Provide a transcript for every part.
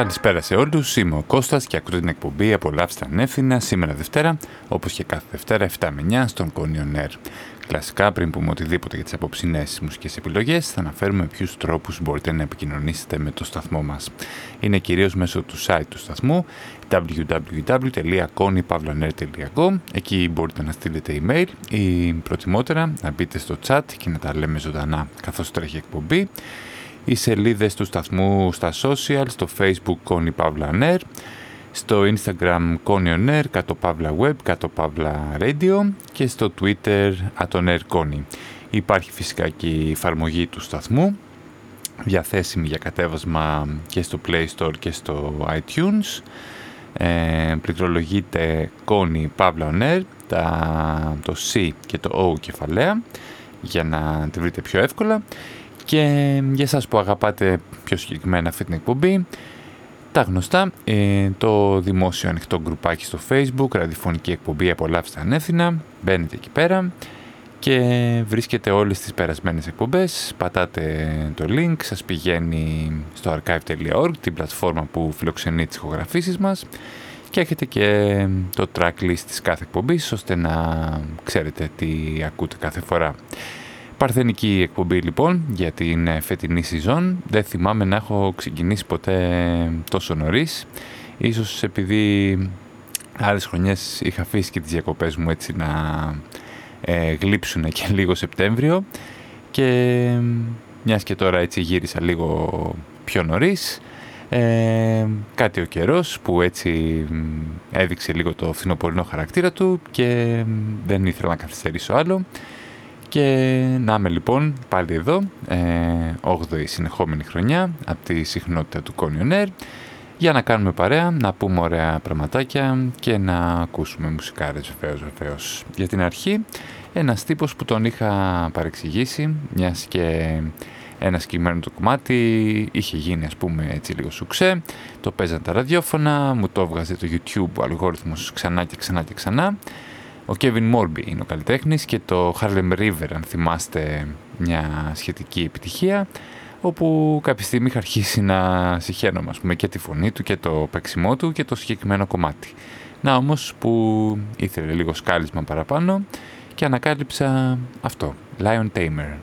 Καλησπέρα σε όλους, είμαι ο Κώστας και ακούτε την εκπομπή «Απολαύστε ανεύθυνα» σήμερα Δευτέρα, όπως και κάθε Δευτέρα 7 με 9 στον Κόνιον Air. Κλασικά, πριν πούμε οτιδήποτε για τις απόψινές μουσικές επιλογές, θα αναφέρουμε ποιους τρόπους μπορείτε να επικοινωνήσετε με το σταθμό μας. Είναι κυρίως μέσω του site του σταθμού www.konypavlaner.com Εκεί μπορείτε να στείλετε email ή προτιμότερα να μπείτε στο chat και να τα λέμε ζωντανά καθώς τρέχει εκπομπή οι σελίδες του σταθμού στα social, στο facebook Connie Pavla Air, στο instagram Connie On Air, κάτω Pavla Web, κάτω Pavla Radio και στο twitter Air Connie. Υπάρχει φυσικά και η εφαρμογή του σταθμού, διαθέσιμη για κατέβασμα και στο Play Store και στο iTunes. Ε, πληκτρολογείται Connie Pavla On Air, τα, το C και το O κεφαλαία, για να τη βρείτε πιο εύκολα. Και για εσάς που αγαπάτε πιο συγκεκριμένα αυτή την εκπομπή, τα γνωστά, ε, το δημόσιο ανοιχτό γκρουπάκι στο facebook, ραδιοφωνική εκπομπή «Απολαύστε ανεύθυνα», μπαίνετε εκεί πέρα και βρίσκετε όλες τις περασμένες εκπομπές, πατάτε το link, σας πηγαίνει στο archive.org, την πλατφόρμα που φιλοξενεί τις ηχογραφήσεις μας και έχετε και το tracklist της κάθε εκπομπής, ώστε να ξέρετε τι ακούτε κάθε φορά. Παρθενική εκπομπή λοιπόν για την ε, φετινή σεζόν. Δεν θυμάμαι να έχω ξεκινήσει ποτέ τόσο νωρίς. Ίσως επειδή άλλες χρονιές είχα αφήσει και τις διακοπές μου έτσι να ε, γλύψουν και λίγο Σεπτέμβριο και μιας και τώρα έτσι γύρισα λίγο πιο νωρίς ε, κάτι ο καιρός που έτσι έδειξε λίγο το φθινοπορεινό χαρακτήρα του και δεν ήθελα να καθυστερήσω άλλο και να είμαι λοιπόν πάλι εδώ, ε, 8η συνεχόμενη χρονιά από τη συχνότητα του Conyon για να κάνουμε παρέα, να πούμε ωραία πραγματάκια και να ακούσουμε μουσικάρες βεβαίως βεβαίως. Για την αρχή, ένας τύπος που τον είχα παρεξηγήσει, μιας και ένας συγκεκριμένο το κομμάτι είχε γίνει ας πούμε έτσι λίγο σουξέ, το παίζαν τα ραδιόφωνα, μου το έβγαζε το YouTube ο αλγόριθμος ξανά και ξανά και ξανά ο Kevin Morby είναι ο καλλιτέχνης και το Harlem River, αν θυμάστε μια σχετική επιτυχία, όπου κάποια στιγμή είχα αρχίσει να συχαίνω ας πούμε, και τη φωνή του και το παίξιμό του και το συγκεκριμένο κομμάτι. Να όμως που ήθελε λίγο σκάλισμα παραπάνω και ανακάλυψα αυτό, Lion Tamer.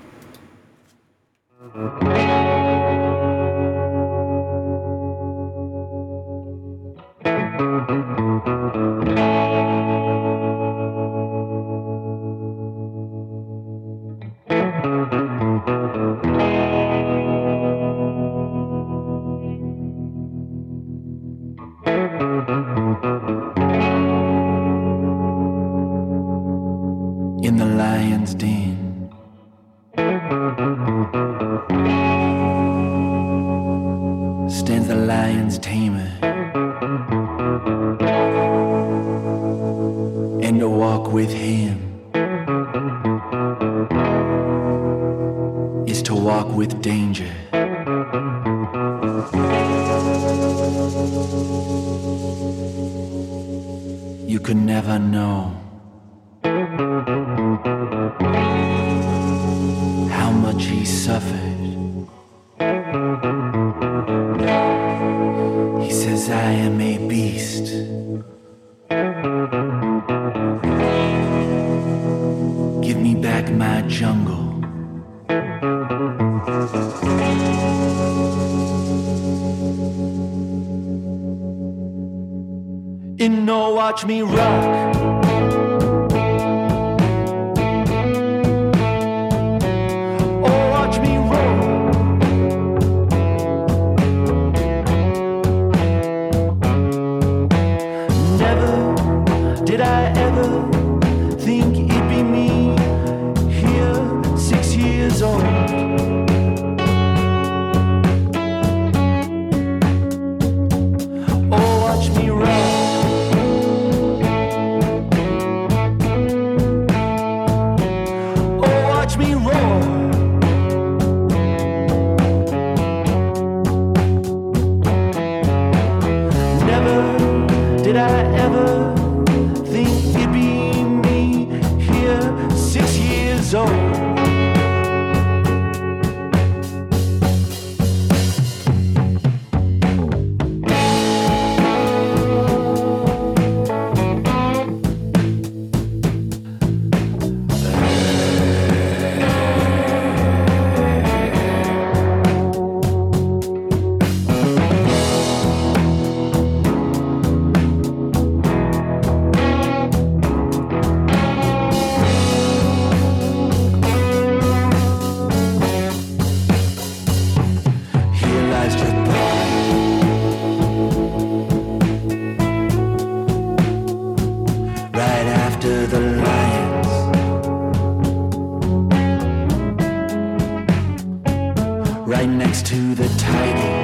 Right next to the tigers.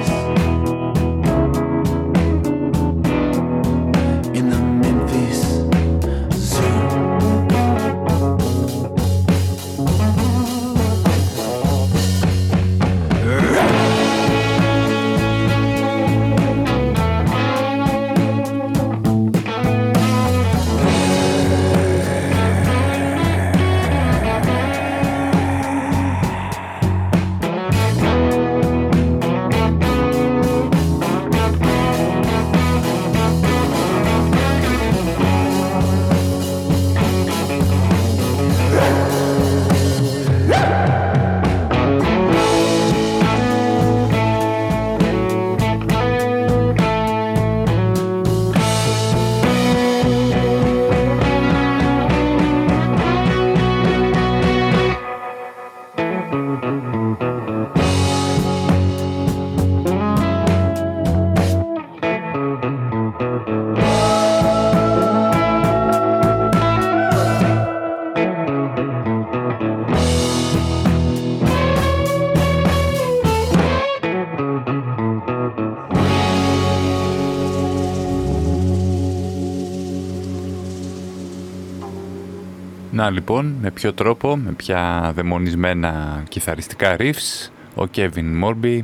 Να λοιπόν, με ποιο τρόπο, με ποια δαιμονισμένα κιθαριστικά riffs, ο Kevin Morby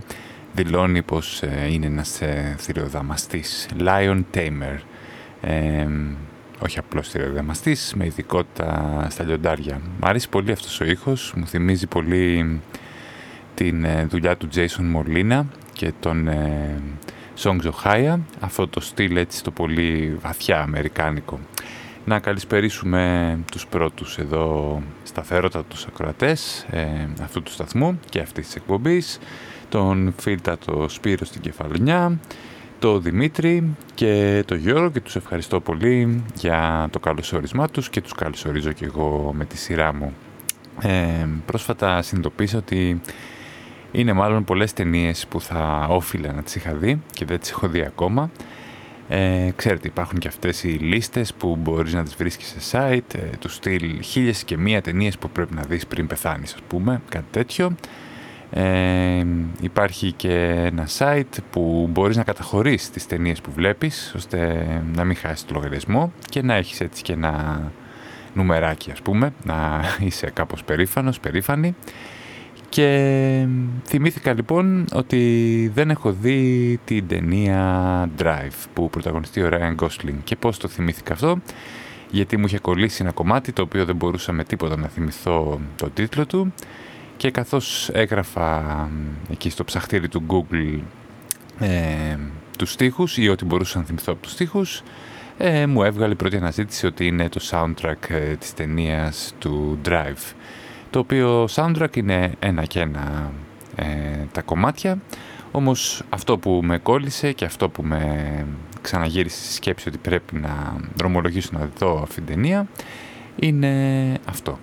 δηλώνει πως ε, είναι ένας ε, θηριοδαμαστής, Lion Tamer. Ε, όχι απλώς θηριοδαμαστής, με ειδικότητα στα λιοντάρια. Μ' αρέσει πολύ αυτός ο ήχος, μου θυμίζει πολύ την ε, δουλειά του Jason Molina και τον ε, Songs of αυτό το στυλ έτσι το πολύ βαθιά αμερικάνικο να καλησπερίσουμε τους πρώτους εδώ σταθερότητα τους ακροατές ε, αυτού του σταθμού και αυτής της εκπομπής, τον το Σπύρο στην Κεφαλονιά, το Δημήτρη και το Γιώργο και τους ευχαριστώ πολύ για το καλωσόρισμά τους και τους καλωσορίζω και εγώ με τη σειρά μου. Ε, πρόσφατα συνειδητοποίησα ότι είναι μάλλον πολλές ταινίες που θα όφιλα να τις είχα δει και δεν τις έχω δει ακόμα ε, ξέρετε υπάρχουν και αυτές οι λίστες που μπορείς να τις βρίσκεις σε site, ε, του στυλ χίλιες και μία ταινίες που πρέπει να δεις πριν πεθάνεις ας πούμε, κάτι τέτοιο. Ε, υπάρχει και ένα site που μπορείς να καταχωρήσεις τις ταινίες που βλέπεις ώστε να μην χάσεις το λογαριασμό και να έχεις έτσι και ένα νουμεράκι ας πούμε, να είσαι κάπως περήφανος, περήφανη. Και θυμήθηκα λοιπόν ότι δεν έχω δει την ταινία Drive που πρωταγωνιστεί ο Ryan Gosling. Και πώς το θυμήθηκα αυτό, γιατί μου είχε κολλήσει ένα κομμάτι το οποίο δεν μπορούσα με τίποτα να θυμηθώ το τίτλο του και καθώς έγραφα εκεί στο ψαχτήρι του Google ε, τους στίχους ή ό,τι μπορούσα να θυμηθώ από τους στίχους ε, μου έβγαλε η πρώτη αναζήτηση ότι είναι το soundtrack ε, της ταινίας του Drive το οποίο soundtrack είναι ένα και ένα ε, τα κομμάτια, όμως αυτό που με κόλλησε και αυτό που με ξαναγύρισε στη σκέψη ότι πρέπει να δρομολογήσω να δω αυτήν την ταινία είναι αυτό.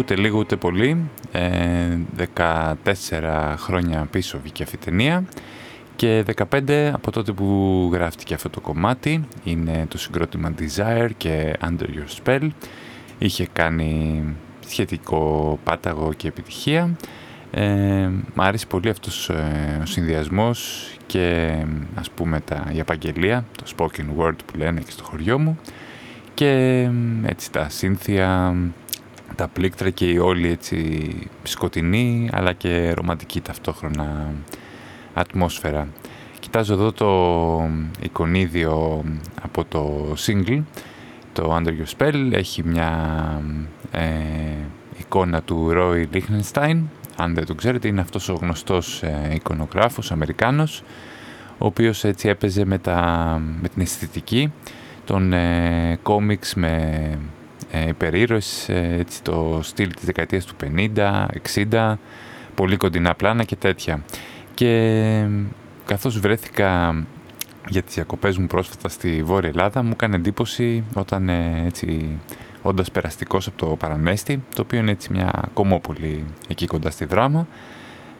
Ούτε λίγο ούτε πολύ. 14 ε, χρόνια πίσω βγήκε αυτή η ταινία και 15 από τότε που γράφτηκε αυτό το κομμάτι είναι το συγκρότημα Desire και Under Your Spell. Είχε κάνει σχετικό πάταγο και επιτυχία. Ε, μ' άρεσε πολύ αυτός ε, ο συνδυασμός και ας πούμε τα, η απαγγελία, το spoken word που λένε και στο χωριό μου και έτσι τα σύνθια τα πλήκτρα και η όλη έτσι σκοτεινή αλλά και ρομαντική ταυτόχρονα ατμόσφαιρα. Κοιτάζω εδώ το εικονίδιο από το single, το Under Your Spell, έχει μια ε, εικόνα του Roy Lichtenstein, αν δεν το ξέρετε είναι αυτός ο γνωστός ε, εικονογράφος, Αμερικάνος, ο οποίος έτσι έπαιζε με, τα, με την αισθητική των ε, κόμιξ με ε, υπερήρωες, ε, έτσι το στυλ της δεκαετίας του 50, 60, πολύ κοντινά πλάνα και τέτοια. Και καθώς βρέθηκα για τις διακοπές μου πρόσφατα στη Βόρεια Ελλάδα, μου έκανε εντύπωση όταν ε, έτσι όντας περαστικός από το Παραμέστη, το οποίο είναι έτσι μια κομμόπολη εκεί κοντά στη δράμα,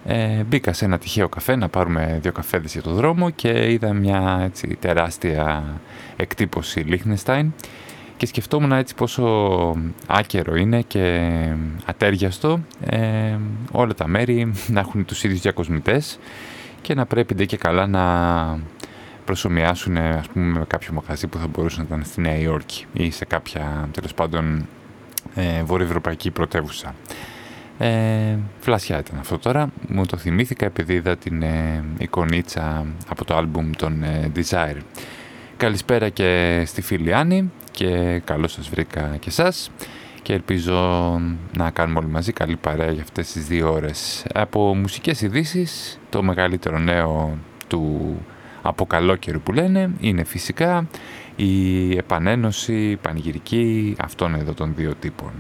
ε, μπήκα σε ένα τυχαίο καφέ να πάρουμε δύο καφέδες για το δρόμο και είδα μια έτσι, τεράστια εκτύπωση Liechtenstein και σκεφτόμουν έτσι πόσο άκερο είναι και ατέριαστο ε, όλα τα μέρη να έχουν τους ίδιους διακοσμητές και να πρέπει και καλά να προσωμιάσουν ας πούμε με κάποιο μαγαζί που θα μπορούσε να ήταν στη Νέα Υόρκη ή σε κάποια τέλος πάντων ε, βορειοευρωπαϊκή πρωτεύουσα. Ε, φλασιά ήταν αυτό τώρα, μου το θυμήθηκα επειδή είδα την ε, εικονίτσα από το άλμπουμ των ε, Desire. Καλησπέρα και στη φίλη Άννη και καλώς σας βρήκα και σας και ελπίζω να κάνουμε όλοι μαζί καλή παρέα για αυτές τις δύο ώρες. Από μουσικές ειδήσεις, το μεγαλύτερο νέο του από καλό καιρό που λένε είναι φυσικά η επανένωση πανηγυρική αυτών εδώ των δύο τύπων.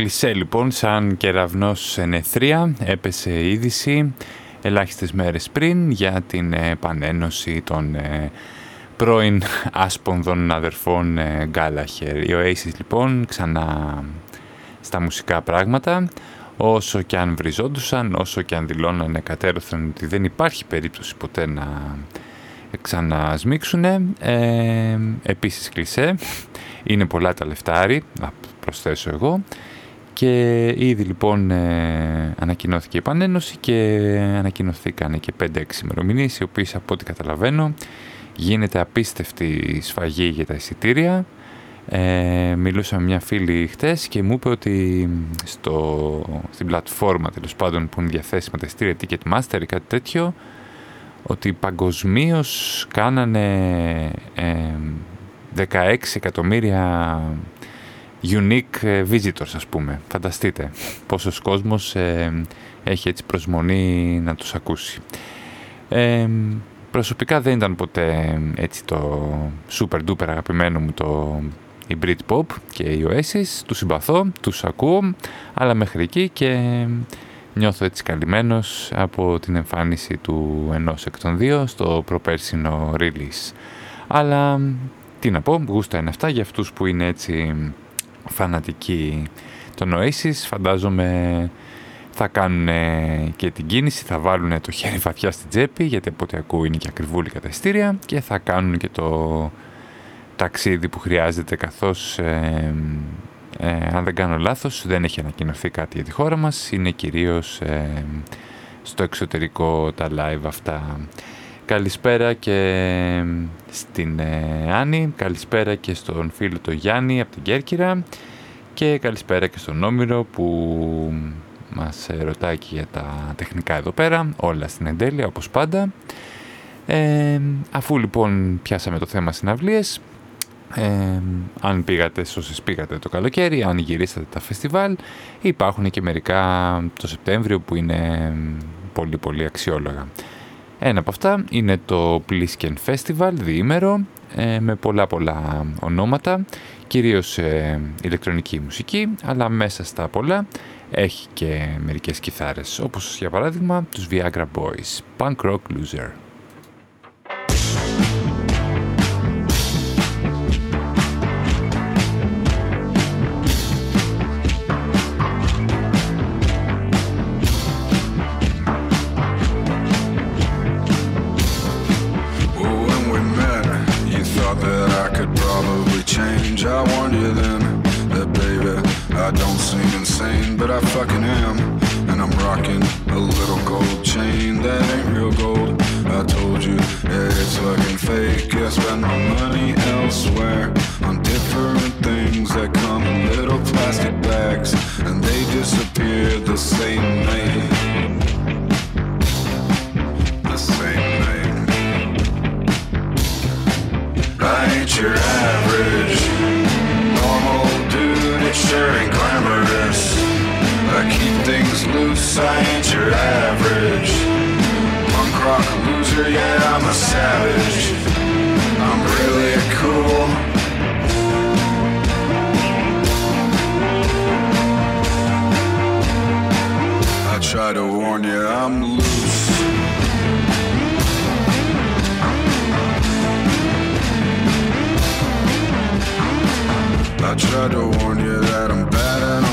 Κλισέ λοιπόν σαν κεραυνός σε νεθρία έπεσε είδηση ελάχιστες μέρες πριν για την επανένωση των ε, πρώην άσπονδων αδερφών ε, Γκάλαχερ. Οι Oasis λοιπόν ξανά στα μουσικά πράγματα. όσο και αν βριζόντουσαν, όσο και αν δηλώνανε κατέρωθεν ότι δεν υπάρχει περίπτωση ποτέ να ξανασμίξουν. Ε, επίσης κλεισέ, είναι πολλά τα λεφτάρι, να προσθέσω εγώ. Και ήδη λοιπόν ε, ανακοινώθηκε η επανένωση και ανακοινωθήκαν και 5-6 ημερομηνίες, οι οποίες από ό,τι καταλαβαίνω γίνεται απίστευτη σφαγή για τα εισιτήρια. Ε, μιλούσα με μια φίλη χτες και μου είπε ότι στο, στην πλατφόρμα τέλος πάντων που είναι διαθέσιμα τα εισιτήρια Ticketmaster ή κάτι τέτοιο ότι παγκοσμίως κάνανε 16 ε, εκατομμύρια unique ε, visitors ας πούμε. Φανταστείτε πόσος κόσμος ε, έχει έτσι προσμονή να τους ακούσει. Ε, προσωπικά δεν ήταν ποτέ έτσι το super duper αγαπημένο μου το η Britpop και η Oasis. Τους συμπαθώ, τους ακούω, αλλά μέχρι εκεί και νιώθω έτσι καλυμμένος από την εμφάνιση του ενός εκ των δύο στο προπέρσινο release. Αλλά τι να πω, γούστα είναι αυτά για αυτούς που είναι έτσι φανατικοί των Oasis. Φαντάζομαι θα κάνουν και την κίνηση, θα βάλουν το χέρι βαθιά στην τσέπη, γιατί από ό,τι ακούω είναι και ακριβούλη καταστήρια και θα κάνουν και το ταξίδι που χρειάζεται καθώς ε, αν δεν κάνω λάθος δεν έχει ανακοινωθεί κάτι για τη χώρα μας είναι κυρίως στο εξωτερικό τα live αυτά Καλησπέρα και στην ε, Άννη, καλησπέρα και στον φίλο το Γιάννη από την Κέρκυρα και καλησπέρα και στον Όμηρο που μας ρωτάει και για τα τεχνικά εδώ πέρα, όλα στην εντέλεια όπως πάντα. Ε, αφού λοιπόν πιάσαμε το θέμα συναυλίες, ε, αν πήγατε, όσες πήγατε το καλοκαίρι, αν γυρίσατε τα φεστιβάλ, υπάρχουν και μερικά το Σεπτέμβριο που είναι πολύ πολύ αξιόλογα. Ένα από αυτά είναι το Plisken Festival, διήμερο, ε, με πολλά πολλά ονόματα, κυρίως ε, ηλεκτρονική μουσική, αλλά μέσα στα πολλά έχει και μερικές κιθάρες, όπως για παράδειγμα τους Viagra Boys, Punk Rock Loser. I fucking am. And I'm rocking a little gold chain that ain't real gold. I told you it's fucking fake. I spend my money elsewhere on different things that come in little plastic bags, and they disappear the same night. The same night. I ain't your average. things loose, I ain't your average. Punk rock loser, yeah, I'm a savage. I'm really cool. I try to warn you, I'm loose. I try to warn you that I'm bad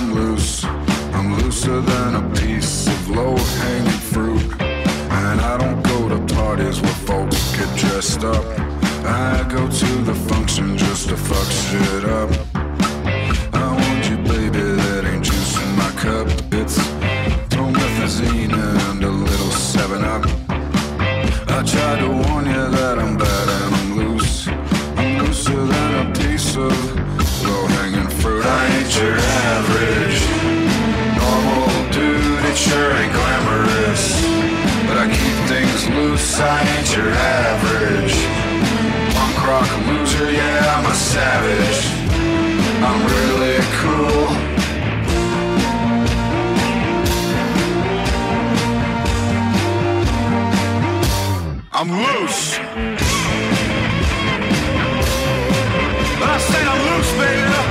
closer than a piece of low-hanging fruit. And I don't go to parties where folks get dressed up. I go to the function just to fuck shit up. I want you, baby, that ain't juice in my cup. It's promethazine and a little 7-Up. I tried to warn you that I'm bad and I'm loose. I'm looser than a piece of low-hanging fruit. I ain't your Sure, ain't glamorous. But I keep things loose, I ain't your average. Punk rock loser, yeah, I'm a savage. I'm really cool. I'm loose. I said I'm loose, baby.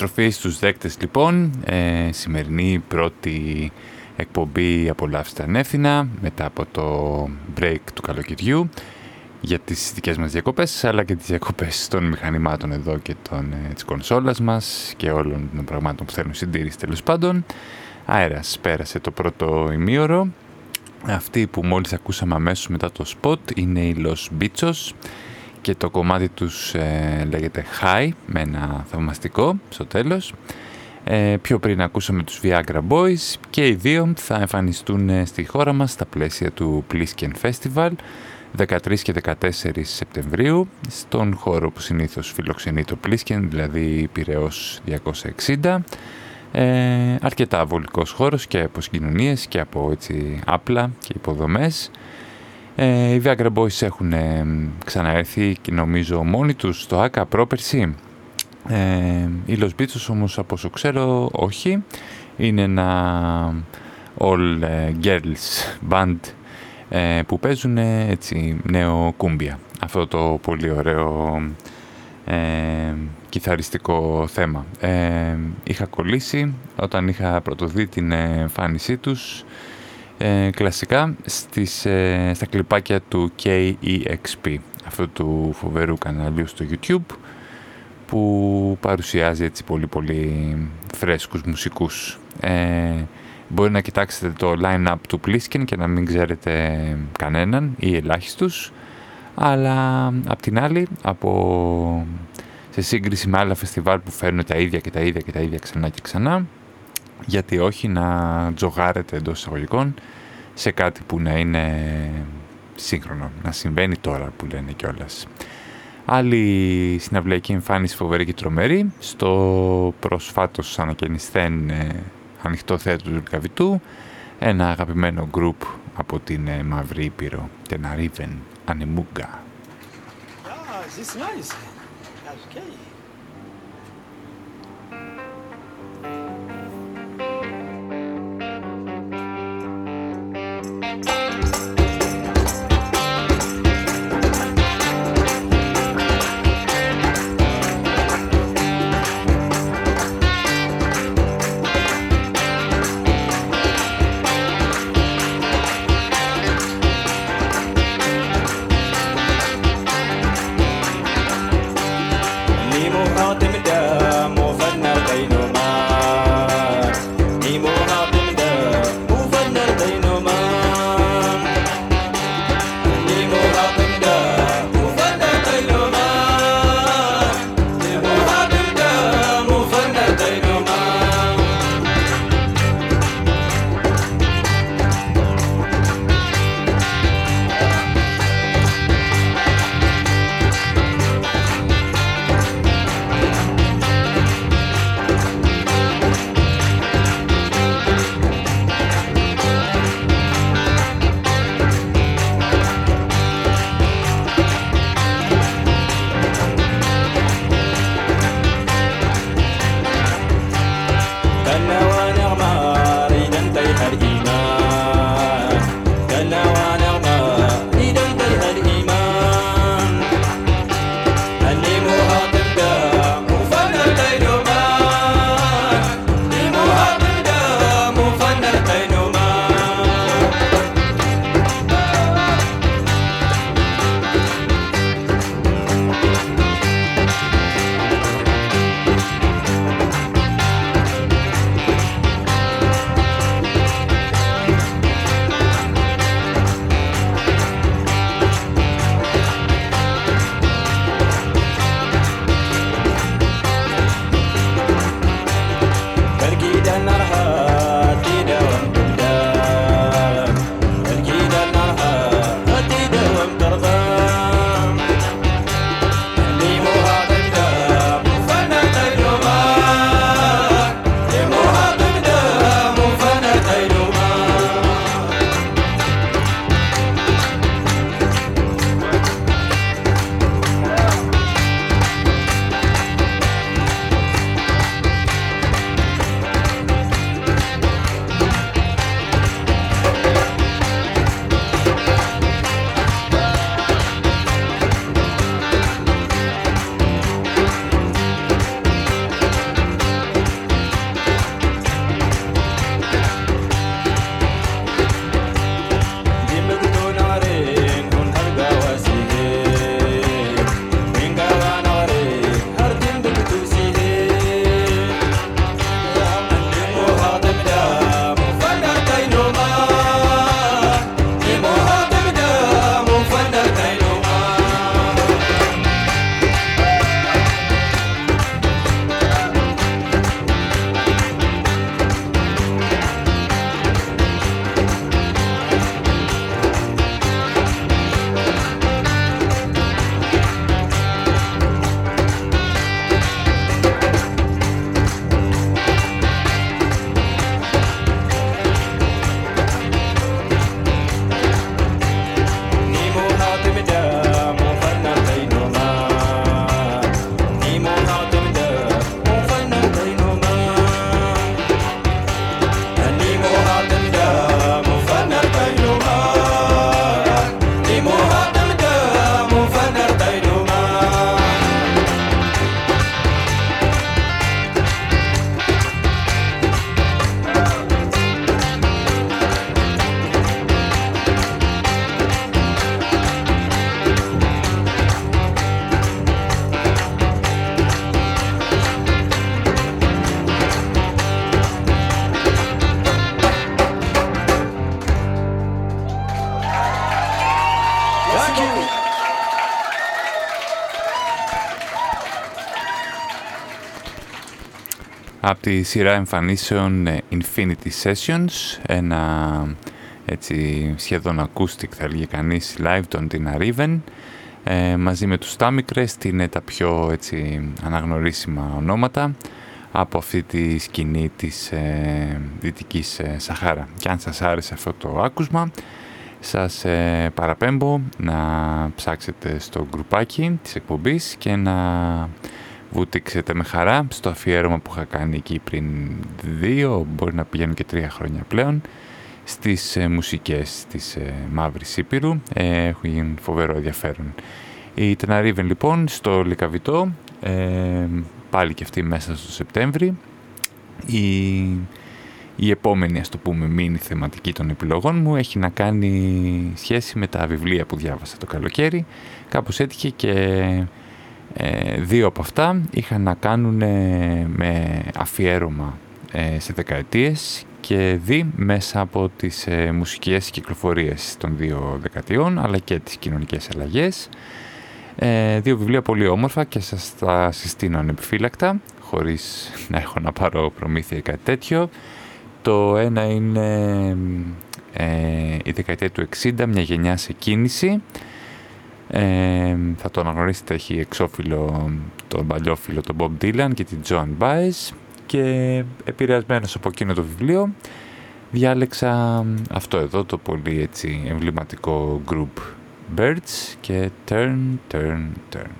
Επιστροφή στους δέκτες λοιπόν, ε, σημερινή πρώτη εκπομπή απολαύστα ανεύθυνα μετά από το break του καλοκαιριού για τις δικές μας διακοπές αλλά και τις διακοπές των μηχανημάτων εδώ και των, ε, της κονσόλας μας και όλων των πραγμάτων που θέλουν συντήρηση τέλος πάντων. Αέρας πέρασε το πρώτο ημίωρο. Αυτή που μόλις ακούσαμε αμέσως μετά το spot είναι η Los Bichos και το κομμάτι τους ε, λέγεται High με ένα θαυμαστικό στο τέλος. Ε, πιο πριν ακούσαμε τους Viagra Boys και οι δύο θα εμφανιστούν ε, στη χώρα μας στα πλαίσια του Plisken Festival 13 και 14 Σεπτεμβρίου στον χώρο που συνήθως φιλοξενεί το Plisken, δηλαδή Πυραιός 260. Ε, αρκετά βολικός χώρος και από συγκοινωνίες και από έτσι άπλα και υποδομές. Ε, οι Viagra Boys έχουν ε, ξαναέρθει και νομίζω μόνοι τους στο ΆΚΑ πρόπερση. Ε, οι Los Beatles όμως από όσο ξέρω όχι. Είναι ένα all ε, girls band ε, που παίζουν έτσι νέο κούμπια. Αυτό το πολύ ωραίο ε, κιθαριστικό θέμα. είχα κολλήσει όταν είχα πρωτοδεί την εμφάνισή τους ε, κλασικά στις, ε, στα κλιπάκια του KEXP, αυτού του φοβερού καναλιού στο YouTube, που παρουσιάζει έτσι πολύ πολύ φρέσκους μουσικούς. Ε, Μπορεί να κοιτάξετε το line-up του Pliskin και να μην ξέρετε κανέναν ή ελάχιστους, αλλά απ' την άλλη, από... σε σύγκριση με άλλα φεστιβάλ που φέρνουν τα ίδια και τα ίδια και τα ίδια ξανά και ξανά, γιατί όχι να τζογάρετε εντός εισαγωγικών σε κάτι που να είναι σύγχρονο, να συμβαίνει τώρα που λένε κιόλας. Άλλη συναυλιακή εμφάνιση φοβερή και τρομερή στο προσφάτως ανακαινισθέν ε, ανοιχτό θέατρο του Λουκαβητού ένα αγαπημένο γκρουπ από την ε, Μαύρη Ήπειρο, Τεναρίβεν, Ανεμούγκα. Από τη σειρά εμφανίσεων ε, Infinity Sessions, ένα έτσι σχεδόν acoustic θα έλεγε κανείς live των Tina Riven, ε, μαζί με τους Tamicrest είναι τα πιο έτσι αναγνωρίσιμα ονόματα από αυτή τη σκηνή της ε, Δυτικής ε, Σαχάρα. Και αν σας άρεσε αυτό το άκουσμα, σας ε, παραπέμπω να ψάξετε στο γκρουπάκι της εκπομπής και να βουτήξετε με χαρά στο αφιέρωμα που είχα κάνει εκεί πριν δύο, μπορεί να πηγαίνουν και τρία χρόνια πλέον, στις ε, μουσικές της ε, Μαύρης Ήπειρου. Ε, έχουν φοβερό ενδιαφέρον. Η Τεναρίβεν λοιπόν στο Λικαβιτό, ε, πάλι και αυτή μέσα στο Σεπτέμβρη. Η, η επόμενη, ας το πούμε, μήνυ θεματική των επιλογών μου έχει να κάνει σχέση με τα βιβλία που διάβασα το καλοκαίρι. Κάπως έτυχε και ε, δύο από αυτά είχαν να κάνουν με αφιέρωμα ε, σε δεκαετίες και δει μέσα από τις ε, μουσικές κυκλοφορίες των δύο δεκαετιών αλλά και τις κοινωνικές αλλαγές. Ε, δύο βιβλία πολύ όμορφα και σας τα συστήνω ανεπιφύλακτα χωρίς να έχω να πάρω προμήθεια ή κάτι τέτοιο. Το ένα είναι ε, η δεκαετία του 60, μια γενιά σε κίνηση. Ε, θα το αναγνωρίσετε, έχει εξώφυλλο τον παλιόφυλλο τον Bob Dylan και την John Baez και επηρεασμένος από εκείνο το βιβλίο διάλεξα αυτό εδώ το πολύ έτσι εμβληματικό group Birds και Turn, Turn, Turn.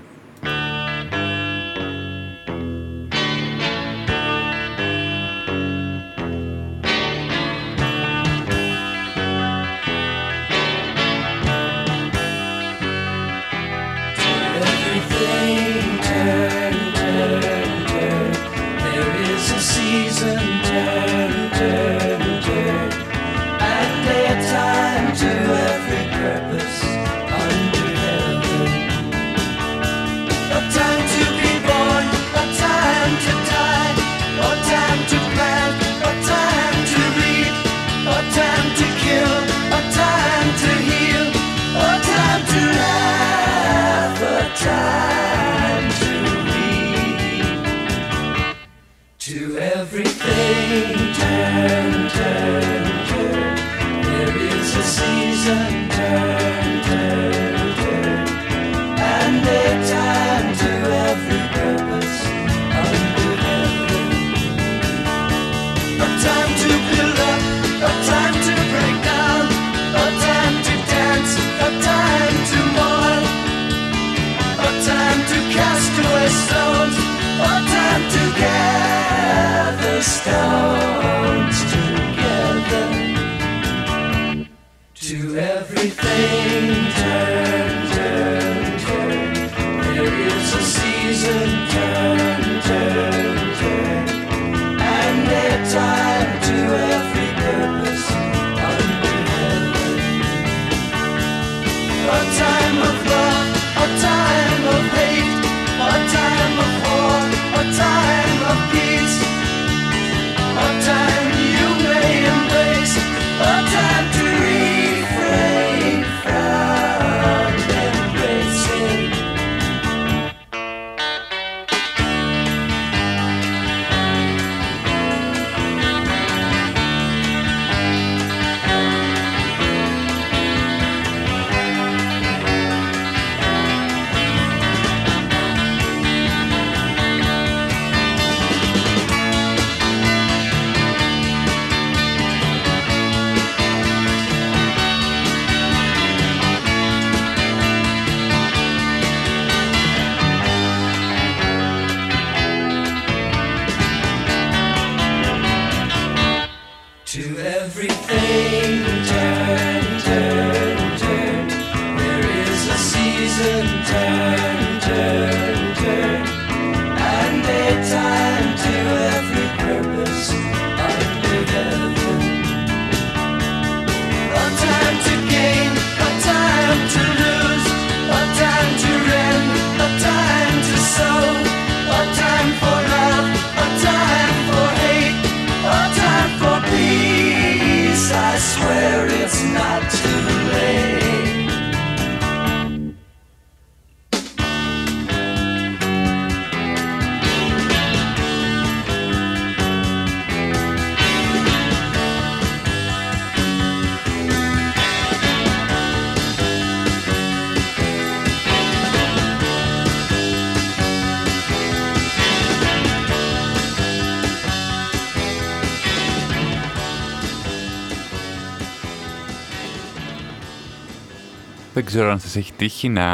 Ξέρω αν σας έχει τύχει να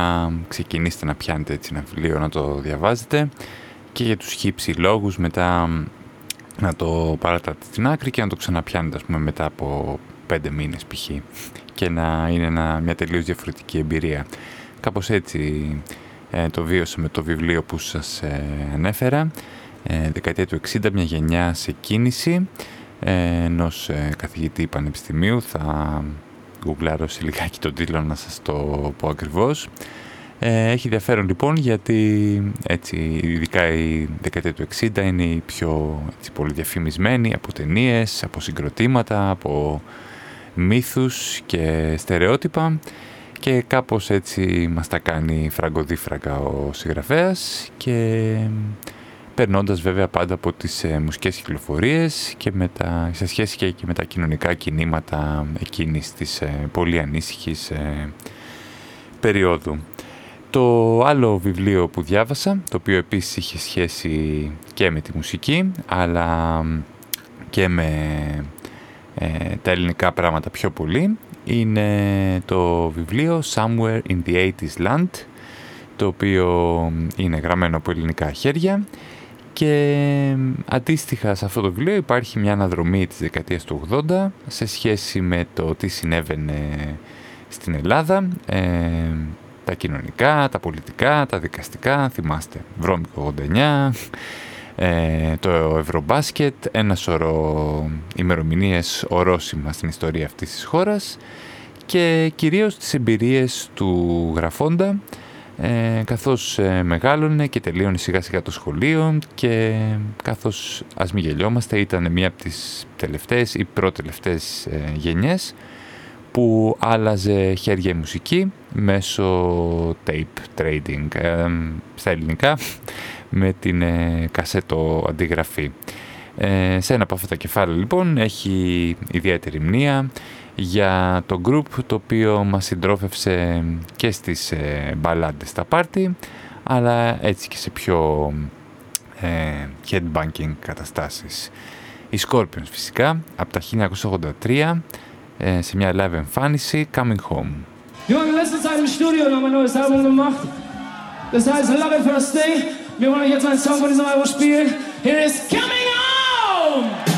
ξεκινήσετε να πιάνετε έτσι ένα βιβλίο, να το διαβάζετε και για τους χύψη λόγους μετά να το παρατάτε στην άκρη και να το ξαναπιάνετε ας πούμε μετά από πέντε μήνες π.χ. και να είναι μια τελείως διαφορετική εμπειρία. Κάπως έτσι ε, το βίωσα με το βιβλίο που σας ε, ανέφερα. Ε, δεκαετία του 60, μια γενιά σε κίνηση ε, ενός ε, καθηγητή πανεπιστημίου. Θα γκουγκλάρω σε λιγάκι τον τίτλο να σας το πω ακριβώς. Ε, έχει ενδιαφέρον λοιπόν γιατί έτσι, ειδικά η δεκαετία του 60 είναι η πιο έτσι, πολύ διαφημισμένη από ταινίες, από συγκροτήματα, από μύθους και στερεότυπα και κάπως έτσι μας τα κάνει φραγκοδίφραγκα ο συγγραφέας και περνώντας βέβαια πάντα από τις ε, μουσικές κυκλοφορίες και με τα, σε σχέση και, με τα κοινωνικά κινήματα εκείνης της ε, πολύ ανήσυχης ε, περίοδου. Το άλλο βιβλίο που διάβασα, το οποίο επίσης είχε σχέση και με τη μουσική, αλλά και με ε, τα ελληνικά πράγματα πιο πολύ, είναι το βιβλίο Somewhere in the 80s Land, το οποίο είναι γραμμένο από ελληνικά χέρια και αντίστοιχα σε αυτό το βιβλίο υπάρχει μια αναδρομή της δεκαετίας του 80 σε σχέση με το τι συνέβαινε στην Ελλάδα, ε, τα κοινωνικά, τα πολιτικά, τα δικαστικά, θυμάστε, βρώμικο 89, ε, το Ευρωμπάσκετ, ένα σωρό ημερομηνίες ορόσημα στην ιστορία αυτής της χώρας και κυρίως τις εμπειρίες του γραφόντα ε, καθώς ε, μεγάλωνε και τελείωνε σιγά σιγά το σχολείο και καθώς ας μην γελιόμαστε ήταν μία από τις τελευταίες ή προτελευταίες ε, γενιές που άλλαζε χέρια η μουσική μέσω tape trading ε, στα ελληνικά με την ε, κασέτο αντιγραφή. Ε, σε ένα από αυτά τα κεφάλαια λοιπόν έχει ιδιαίτερη μνήα για το group το οποίο μας συντρόφευσε και στις ε, μπαλάντες στα πάρτι αλλά έτσι και σε πιο ε, headbanking καταστάσεις. Οι Scorpions φυσικά από τα 1983 ε, σε μια live εμφάνιση Coming Home. Wir letzte Zeit im Studio noch ein neues Album gemacht. Das heißt Love It First Day. Wir wollen euch jetzt einen Song von diesem Album spielen. Here is Coming Home!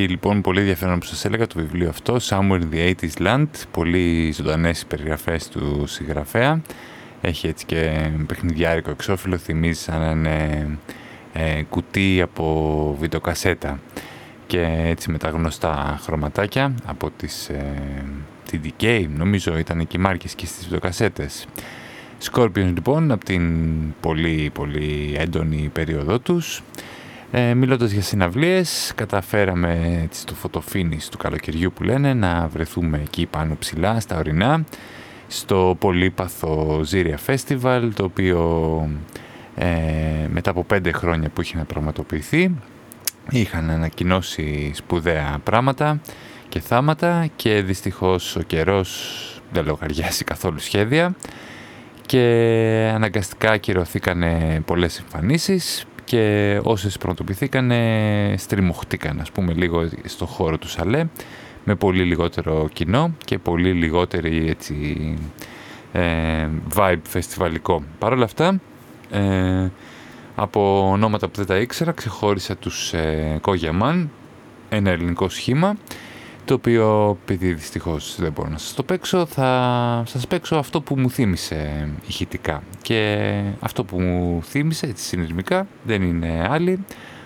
Έχει λοιπόν πολύ ενδιαφέρον που σας έλεγα το βιβλίο αυτό, Somewhere in the 80s Land, πολύ ζωντανές περιγραφές του συγγραφέα. Έχει έτσι και παιχνιδιάρικο εξώφυλλο, θυμίζει σαν να είναι ε, κουτί από βιντεοκασέτα και έτσι με τα γνωστά χρωματάκια από τις ε, TDK, νομίζω ήταν και οι μάρκες και στις βιντεοκασέτες. Scorpions λοιπόν από την πολύ πολύ έντονη περίοδό τους ε, μιλώντας για συναυλίες, καταφέραμε έτσι, στο φωτοφίνις του καλοκαιριού που λένε να βρεθούμε εκεί πάνω ψηλά, στα ορεινά, στο πολύπαθο Ζήρια Festival, το οποίο ε, μετά από πέντε χρόνια που είχε να πραγματοποιηθεί, είχαν ανακοινώσει σπουδαία πράγματα και θάματα και δυστυχώς ο καιρός δεν λογαριάσει καθόλου σχέδια και αναγκαστικά ακυρωθήκαν πολλές εμφανίσεις και όσες πραγματοποιηθήκαν στριμωχτήκαν ας πούμε λίγο στο χώρο του Σαλέ με πολύ λιγότερο κοινό και πολύ λιγότερη έτσι, ε, vibe φεστιβαλικό. Παρ' όλα αυτά, ε, από ονόματα που δεν τα ήξερα, ξεχώρισα τους ε, ένα ελληνικό σχήμα, το οποίο επειδή δυστυχώς δεν μπορώ να σας το παίξω θα σας παίξω αυτό που μου θύμισε ηχητικά και αυτό που μου θύμισε έτσι συνειρμικά δεν είναι άλλη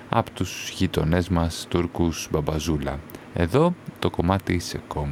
από τους γειτονές μας Τούρκους Μπαμπαζούλα εδώ το κομμάτι σε κόμ.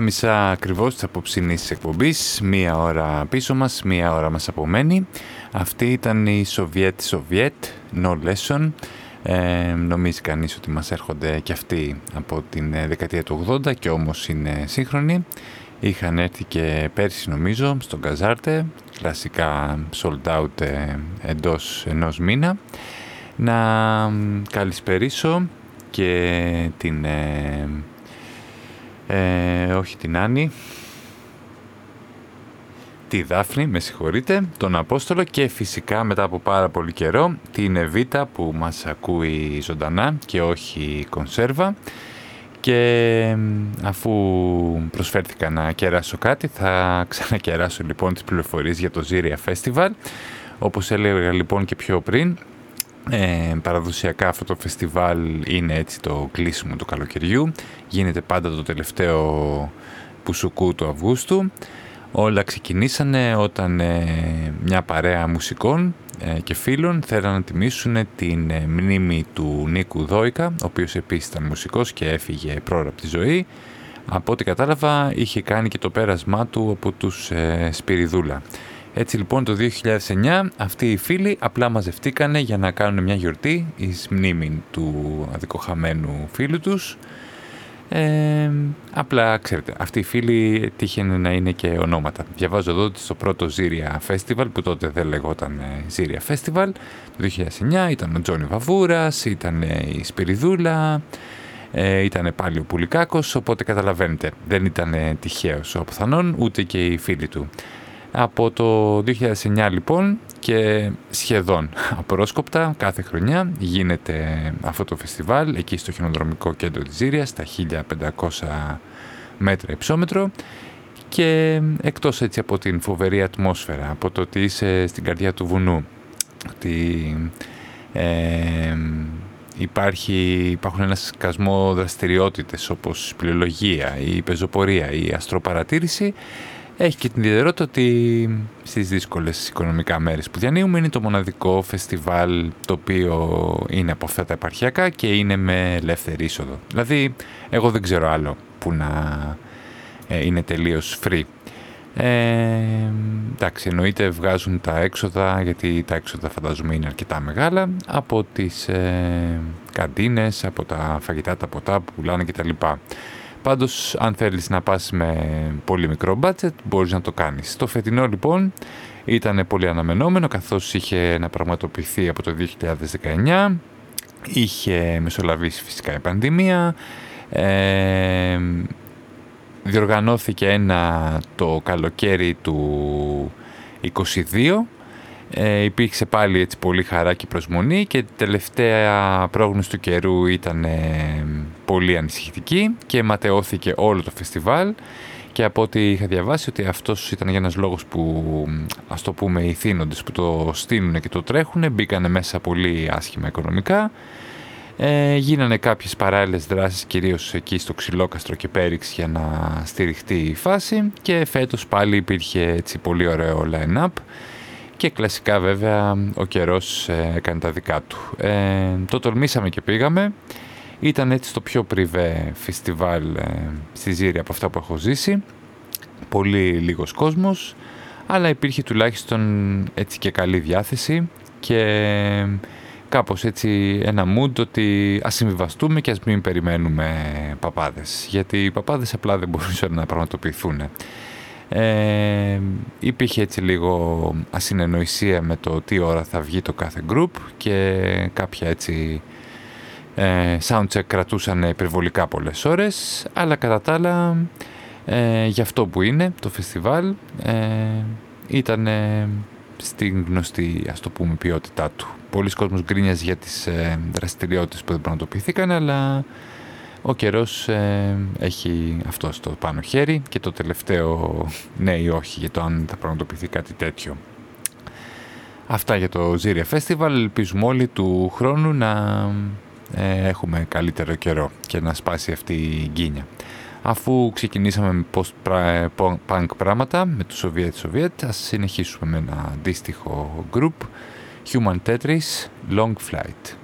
Στα μισά ακριβώς της απόψινής εκπομπής, μία ώρα πίσω μας, μία ώρα μας απομένει. Αυτή ήταν η Σοβιέτ Σοβιέτ, No Lesson. Ε, νομίζει κανείς ότι μας έρχονται και αυτοί από την ε, δεκαετία του 80 και όμως είναι σύγχρονοι. Είχαν έρθει και πέρσι νομίζω στον Καζάρτε, κλασικά sold out ε, εντός ενός μήνα. Να καλησπερίσω και την... Ε, ε, όχι την Άννη, τη Δάφνη, με συγχωρείτε, τον Απόστολο και φυσικά μετά από πάρα πολύ καιρό την Εβίτα που μας ακούει ζωντανά και όχι κονσέρβα. Και αφού προσφέρθηκα να κεράσω κάτι θα ξανακεράσω λοιπόν τις πληροφορίες για το Ziria Festival. Όπως έλεγα λοιπόν και πιο πριν ε, παραδοσιακά αυτό το φεστιβάλ είναι έτσι το κλείσιμο του καλοκαιριού. Γίνεται πάντα το τελευταίο πουσουκού του Αυγούστου. Όλα ξεκινήσανε όταν ε, μια παρέα μουσικών ε, και φίλων θέλαν να τιμήσουν την ε, μνήμη του Νίκου Δόικα ο οποίος επίσης ήταν μουσικός και έφυγε πρόωρα από τη ζωή. Από ό,τι κατάλαβα είχε κάνει και το πέρασμά του από τους Σπυριδούλα έτσι λοιπόν το 2009 αυτοί οι φίλοι απλά μαζευτήκανε για να κάνουν μια γιορτή εις μνήμη του αδικοχαμένου φίλου τους. Ε, απλά ξέρετε, αυτοί οι φίλοι τύχαινε να είναι και ονόματα. Διαβάζω εδώ ότι στο πρώτο Ziria Festival, που τότε δεν λεγόταν Ziria Festival, το 2009 ήταν ο Τζόνι Βαβούρας, ήταν η Σπυριδούλα, ε, ήταν πάλι ο Πουλικάκος, οπότε καταλαβαίνετε, δεν ήταν τυχαίος ο Ποθανόν, ούτε και οι φίλοι του. Από το 2009 λοιπόν και σχεδόν απρόσκοπτα κάθε χρονιά γίνεται αυτό το φεστιβάλ εκεί στο χιονοδρομικό κέντρο της Ζήριας στα 1500 μέτρα υψόμετρο. Και εκτός έτσι από την φοβερή ατμόσφαιρα, από το ότι είσαι στην καρδιά του βουνού, ότι ε, υπάρχει, υπάρχουν ένα σκασμό δραστηριότητες όπως η πλειολογία, η πεζοπορία, η αστροπαρατήρηση έχει και την ιδιαιτερότητα ότι στις δύσκολες οικονομικά μέρες που διανύουμε είναι το μοναδικό φεστιβάλ το οποίο είναι από αυτά τα επαρχιακά και είναι με ελεύθερη είσοδο. Δηλαδή, εγώ δεν ξέρω άλλο που να ε, είναι τελείως free. Ε, εντάξει, εννοείται βγάζουν τα έξοδα, γιατί τα έξοδα φαντάζομαι είναι αρκετά μεγάλα, από τις ε, καντίνες, από τα φαγητά, τα ποτά που πουλάνε κτλ. Πάντως, αν θέλεις να πας με πολύ μικρό budget, μπορείς να το κάνεις. Το φετινό, λοιπόν, ήταν πολύ αναμενόμενο, καθώς είχε να πραγματοποιηθεί από το 2019. Είχε μεσολαβήσει φυσικά η πανδημία. Ε, διοργανώθηκε ένα το καλοκαίρι του 22 ε, υπήρξε πάλι έτσι πολύ χαρά και προσμονή και τελευταία πρόγνωση του καιρού ήταν ε, πολύ ανησυχητική και ματαιώθηκε όλο το φεστιβάλ και από ό,τι είχα διαβάσει ότι αυτός ήταν για ένας λόγος που ας το πούμε οι θύνοντες που το στείλουν και το τρέχουν μπήκανε μέσα πολύ άσχημα οικονομικά ε, γίνανε κάποιες παράλληλες δράσεις κυρίως εκεί στο Ξυλόκαστρο και Πέριξ για να στηριχτεί η φάση και φέτος πάλι υπήρχε έτσι πολύ ωραίο line-up και κλασικά βέβαια ο καιρός ε, έκανε τα δικά του. Ε, το τολμήσαμε και πήγαμε. Ήταν έτσι το πιο πριβέ φεστιβάλ ε, στη Ζήρη από αυτά που έχω ζήσει. Πολύ λίγος κόσμος, αλλά υπήρχε τουλάχιστον έτσι και καλή διάθεση και κάπως έτσι ένα mood ότι ας συμβιβαστούμε και ας μην περιμένουμε παπάδες. Γιατί οι παπάδες απλά δεν μπορούσαν να πραγματοποιηθούν. Ε, υπήρχε έτσι λίγο ασυνεννοησία με το τι ώρα θα βγει το κάθε group και κάποια έτσι ε, soundcheck κρατούσαν υπερβολικά πολλές ώρες αλλά κατά τα άλλα ε, για αυτό που είναι το φεστιβάλ ε, ήταν στην γνωστή ας το πούμε ποιότητά του. Πολλοί κόσμος γκρίνιαζε για τις ε, δραστηριότητες που δεν πραγματοποιηθήκαν αλλά ο καιρός ε, έχει αυτό στο πάνω χέρι και το τελευταίο ναι ή όχι για το αν θα πραγματοποιηθεί κάτι τέτοιο. Αυτά για το Ziria Festival. Ελπίζουμε όλοι του χρόνου να ε, έχουμε καλύτερο καιρό και να σπάσει αυτή η γκίνια. Αφού ξεκινήσαμε με post-punk πράγματα με τους Soviet Soviet, ας συνεχίσουμε με ένα αντίστοιχο group Human Tetris Long Flight.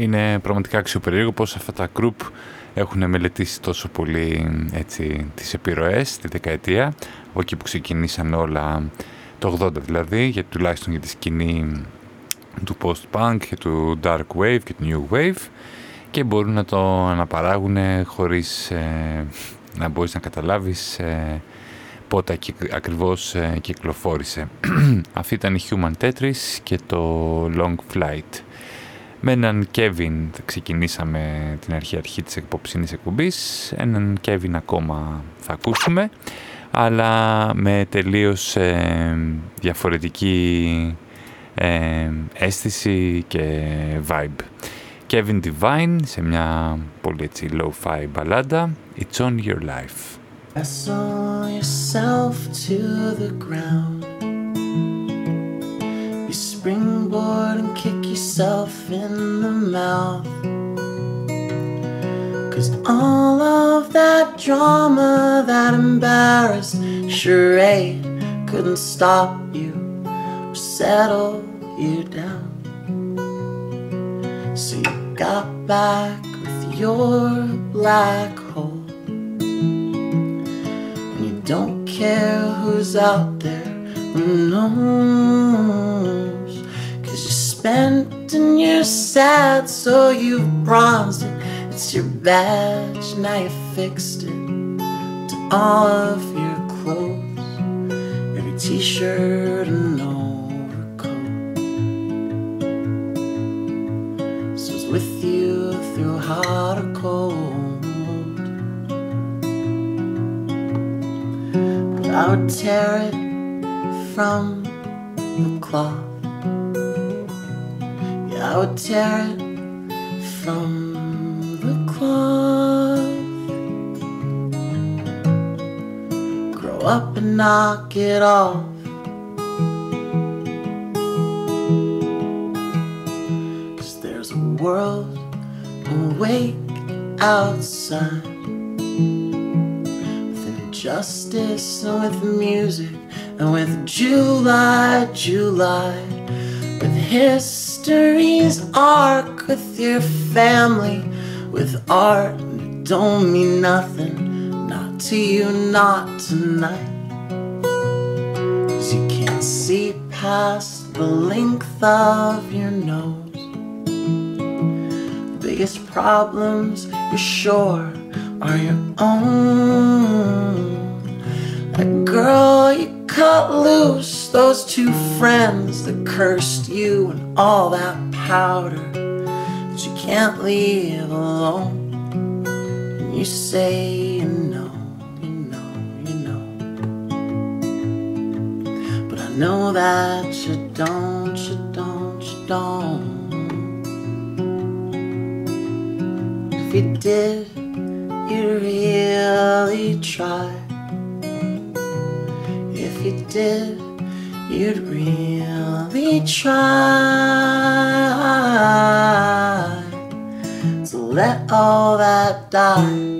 Είναι πραγματικά αξιοπερίεργο πως αυτά τα group έχουν μελετήσει τόσο πολύ έτσι, τις επιρροές τη δεκαετία από εκεί που ξεκινήσαν όλα το 80 δηλαδή, για, τουλάχιστον για τη σκηνή του post-punk και του dark wave και του new wave και μπορούν να το αναπαράγουν χωρίς ε, να μπορείς να καταλάβεις ε, πότε ακριβώς ε, κυκλοφόρησε. Αυτή ήταν η Human Tetris και το Long Flight. Με έναν Kevin ξεκινήσαμε την αρχή αρχή της εκποψινής εκπομπής, έναν Kevin ακόμα θα ακούσουμε, αλλά με τελείως ε, διαφορετική ε, αίσθηση και vibe. Kevin Divine σε μια πολύ έτσι low-fi μπαλάντα. It's on your life. I saw yourself to the ground You springboard and kick yourself in the mouth. Cause all of that drama, that embarrassed charade couldn't stop you or settle you down. So you got back with your black hole. And you don't care who's out there who knows. Cause you spent and you're sad, so you've bronzed it. It's your badge, now you fixed it to all of your clothes. Every t shirt and overcoat. So it's with you through hot or cold. I would tear it from the cloth. Yeah, I would tear it from the cloth. Grow up and knock it off. Cause there's a world awake outside with injustice and with music and with July, July, with history's arc, with your family, with art. Don't mean nothing, not to you, not tonight. Cause you can't see past the length of your nose The biggest problems, you're sure, are your own. That girl you cut loose, those two friends that cursed you, and all that powder that you can't leave alone. And you say you know, you know, you know. But I know that you don't, you don't, you don't. If you did, you really try. If you did, you'd really try to let all that die.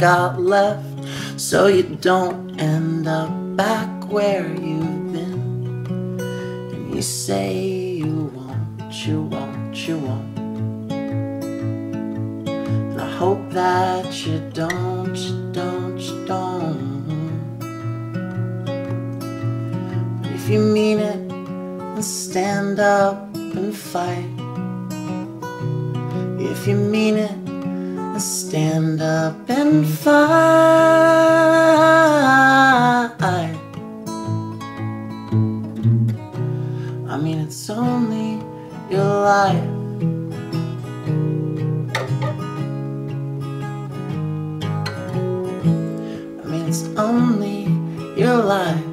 Got left so you don't end up back where you've been. And you say you won't, you won't, you won't. And I hope that you don't, you don't, you don't. But if you mean it, then stand up and fight. If you mean it, stand up and fight. I mean, it's only your life. I mean, it's only your life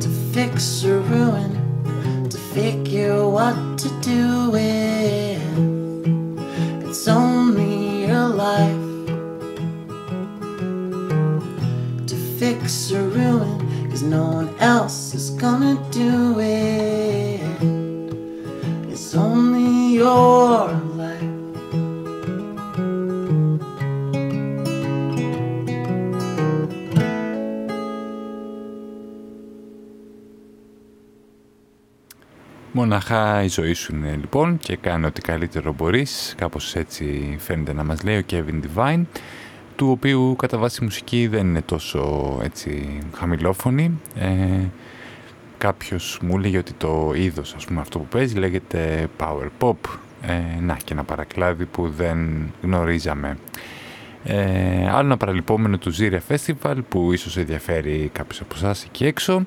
to fix or ruin, to figure what to do with. Else is gonna do it. It's only your life. Μοναχά η ζωή σου είναι λοιπόν και κάνω ό,τι καλύτερο μπορείς. Κάπως έτσι φαίνεται να μας λέει ο Kevin Divine, του οποίου κατά βάση μουσική δεν είναι τόσο έτσι χαμηλόφωνη. Ε, κάποιος μου έλεγε ότι το είδος ας πούμε αυτό που παίζει λέγεται Power Pop. Ε, να και ένα παρακλάδι που δεν γνωρίζαμε. Ε, άλλο ένα παραλυπόμενο του Ziria Festival που ίσως ενδιαφέρει κάποιους από εσάς εκεί έξω.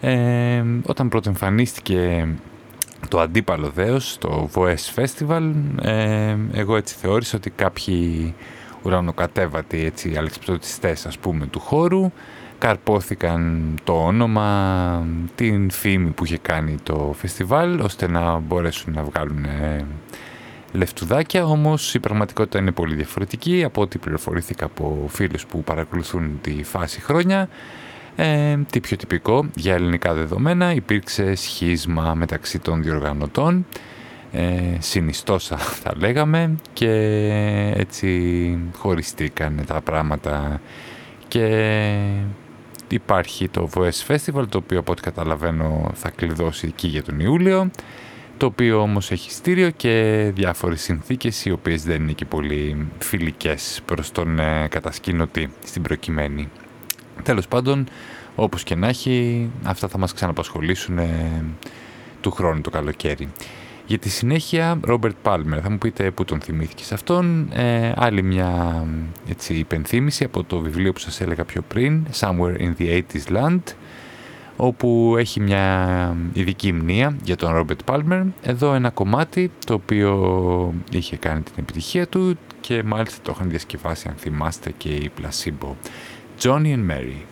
Ε, όταν πρώτο εμφανίστηκε το αντίπαλο δέος, το Voice Festival, ε, εγώ έτσι θεώρησα ότι κάποιοι ουρανοκατέβατοι έτσι, αλεξιπτωτιστές ας πούμε του χώρου καρπόθηκαν το όνομα, την φήμη που είχε κάνει το φεστιβάλ ώστε να μπορέσουν να βγάλουν ε, λεφτουδάκια. Όμως η πραγματικότητα είναι πολύ διαφορετική από ό,τι πληροφορήθηκα από φίλους που παρακολουθούν τη φάση χρόνια. Ε, τι πιο τυπικό για ελληνικά δεδομένα υπήρξε σχίσμα μεταξύ των διοργανωτών ε, συνιστόσα θα λέγαμε και έτσι χωριστήκαν τα πράγματα και υπάρχει το Voice Festival το οποίο από ό,τι καταλαβαίνω θα κλειδώσει εκεί για τον Ιούλιο το οποίο όμως έχει στήριο και διάφορες συνθήκες οι οποίες δεν είναι και πολύ φιλικές προς τον ε, κατασκήνωτη στην προκειμένη. Τέλος πάντων, όπως και να έχει, αυτά θα μας ξαναπασχολήσουν ε, του χρόνου το καλοκαίρι. Για τη συνέχεια, Ρόμπερτ Πάλμερ, θα μου πείτε που τον θυμήθηκε αυτόν. Ε, άλλη μια έτσι, υπενθύμηση από το βιβλίο που σας έλεγα πιο πριν, Somewhere in the 80s Land, όπου έχει μια ειδική μνήα για τον Ρόμπερτ Πάλμερ. Εδώ ένα κομμάτι το οποίο είχε κάνει την επιτυχία του και μάλιστα το είχαν διασκευάσει, αν θυμάστε, και η Placebo. Johnny and Mary.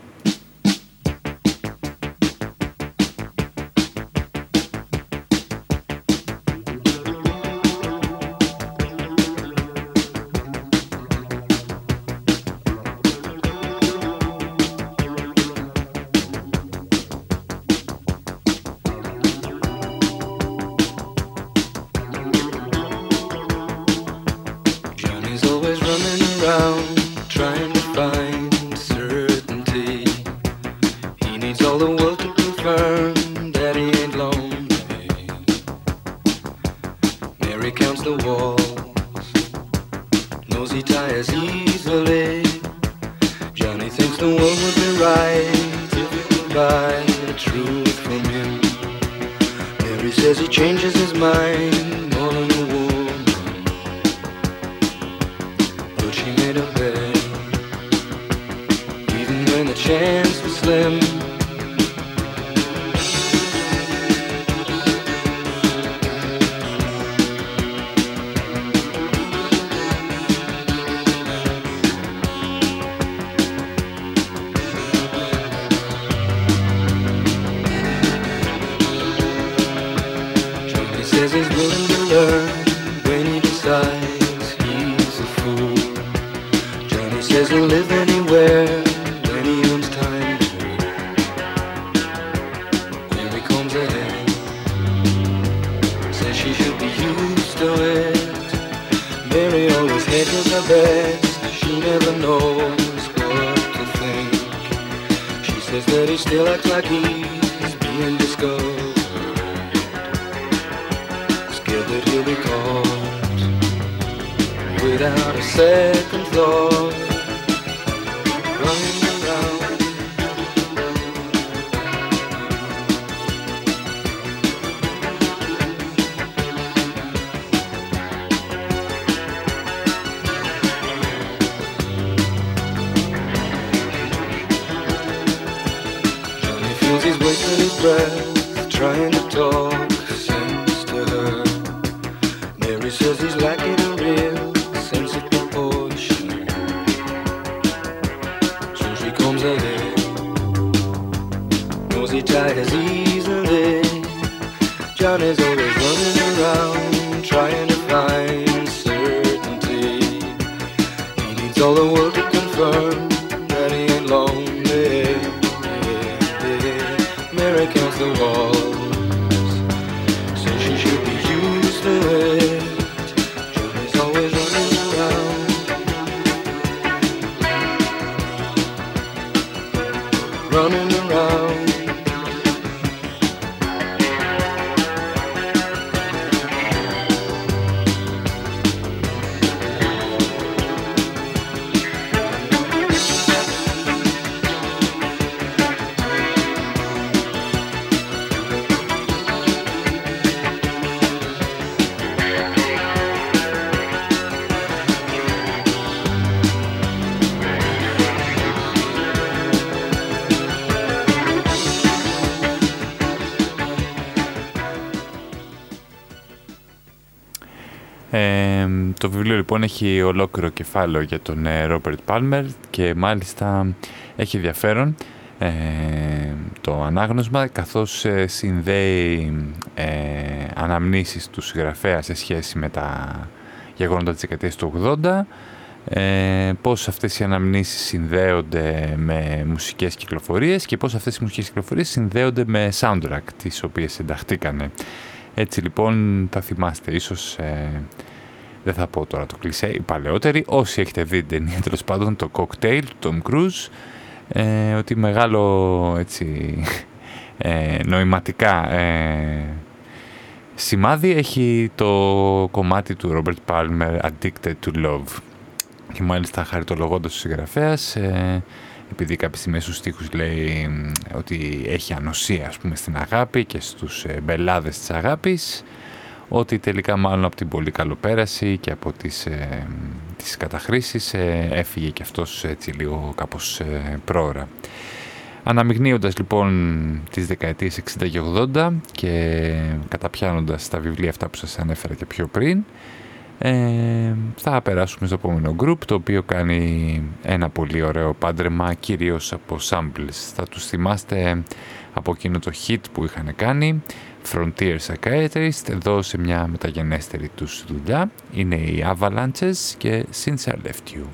storms ahead. Knows he tied as easily. John is always running around trying έχει ολόκληρο κεφάλαιο για τον Ρόμπερτ Πάλμερ και μάλιστα έχει ενδιαφέρον ε, το ανάγνωσμα καθώς ε, συνδέει ε, αναμνήσεις του συγγραφέα σε σχέση με τα γεγονότα της δεκαετίας του 80 ε, πώς αυτές οι αναμνήσεις συνδέονται με μουσικές κυκλοφορίες και πώς αυτές οι μουσικές κυκλοφορίες συνδέονται με soundtrack τις οποίες ενταχτήκανε. Έτσι λοιπόν θα θυμάστε ίσως, ε, δεν θα πω τώρα το κλισέ, οι παλαιότεροι, όσοι έχετε δει την ταινία τέλος πάντων το cocktail του Tom Cruise, ε, ότι μεγάλο έτσι, ε, νοηματικά ε, σημάδι έχει το κομμάτι του Robert Palmer Addicted to Love. Και μάλιστα χαριτολογώντας ο συγγραφέας, ε, επειδή κάποια στιγμή στους στίχους λέει μ, ότι έχει ανοσία ας πούμε στην αγάπη και στους ε, μπελάδες της αγάπης, ότι τελικά μάλλον από την πολύ καλοπέραση και από τις, ε, τις καταχρήσεις ε, έφυγε και αυτός έτσι λίγο κάπως ε, πρόωρα. Αναμειγνύοντας λοιπόν τις δεκαετίες 60 και 80 και καταπιάνοντας τα βιβλία αυτά που σας ανέφερα και πιο πριν, ε, θα περάσουμε στο επόμενο group το οποίο κάνει ένα πολύ ωραίο πάντρεμα κυρίως από samples. Θα τους θυμάστε από εκείνο το hit που είχαν κάνει Frontier Psychiatrist εδώ σε μια μεταγενέστερη τους δουλειά είναι οι Avalanches και Since I Left You.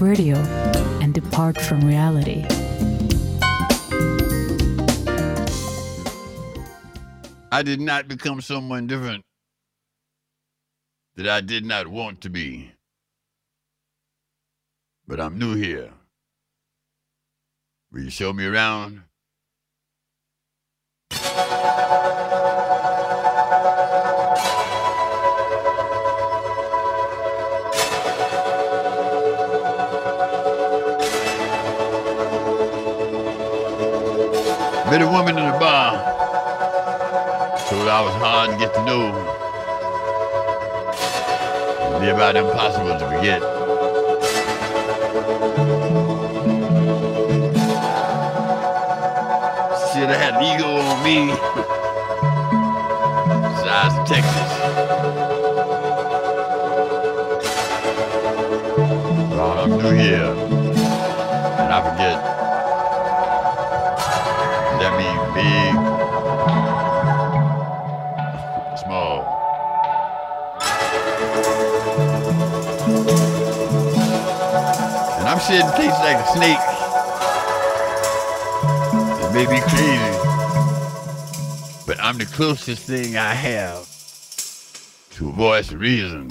Radio and depart from reality. I did not become someone different that I did not want to be. But I'm new here. Will you show me around? Met a woman in a bar. Told her I was hard to get to know. Near about impossible to forget. Should have had an ego on me. Size of Texas. Well, I'm new here. And I'm shedding taste like a snake. It may be crazy, but I'm the closest thing I have to a voice of reason.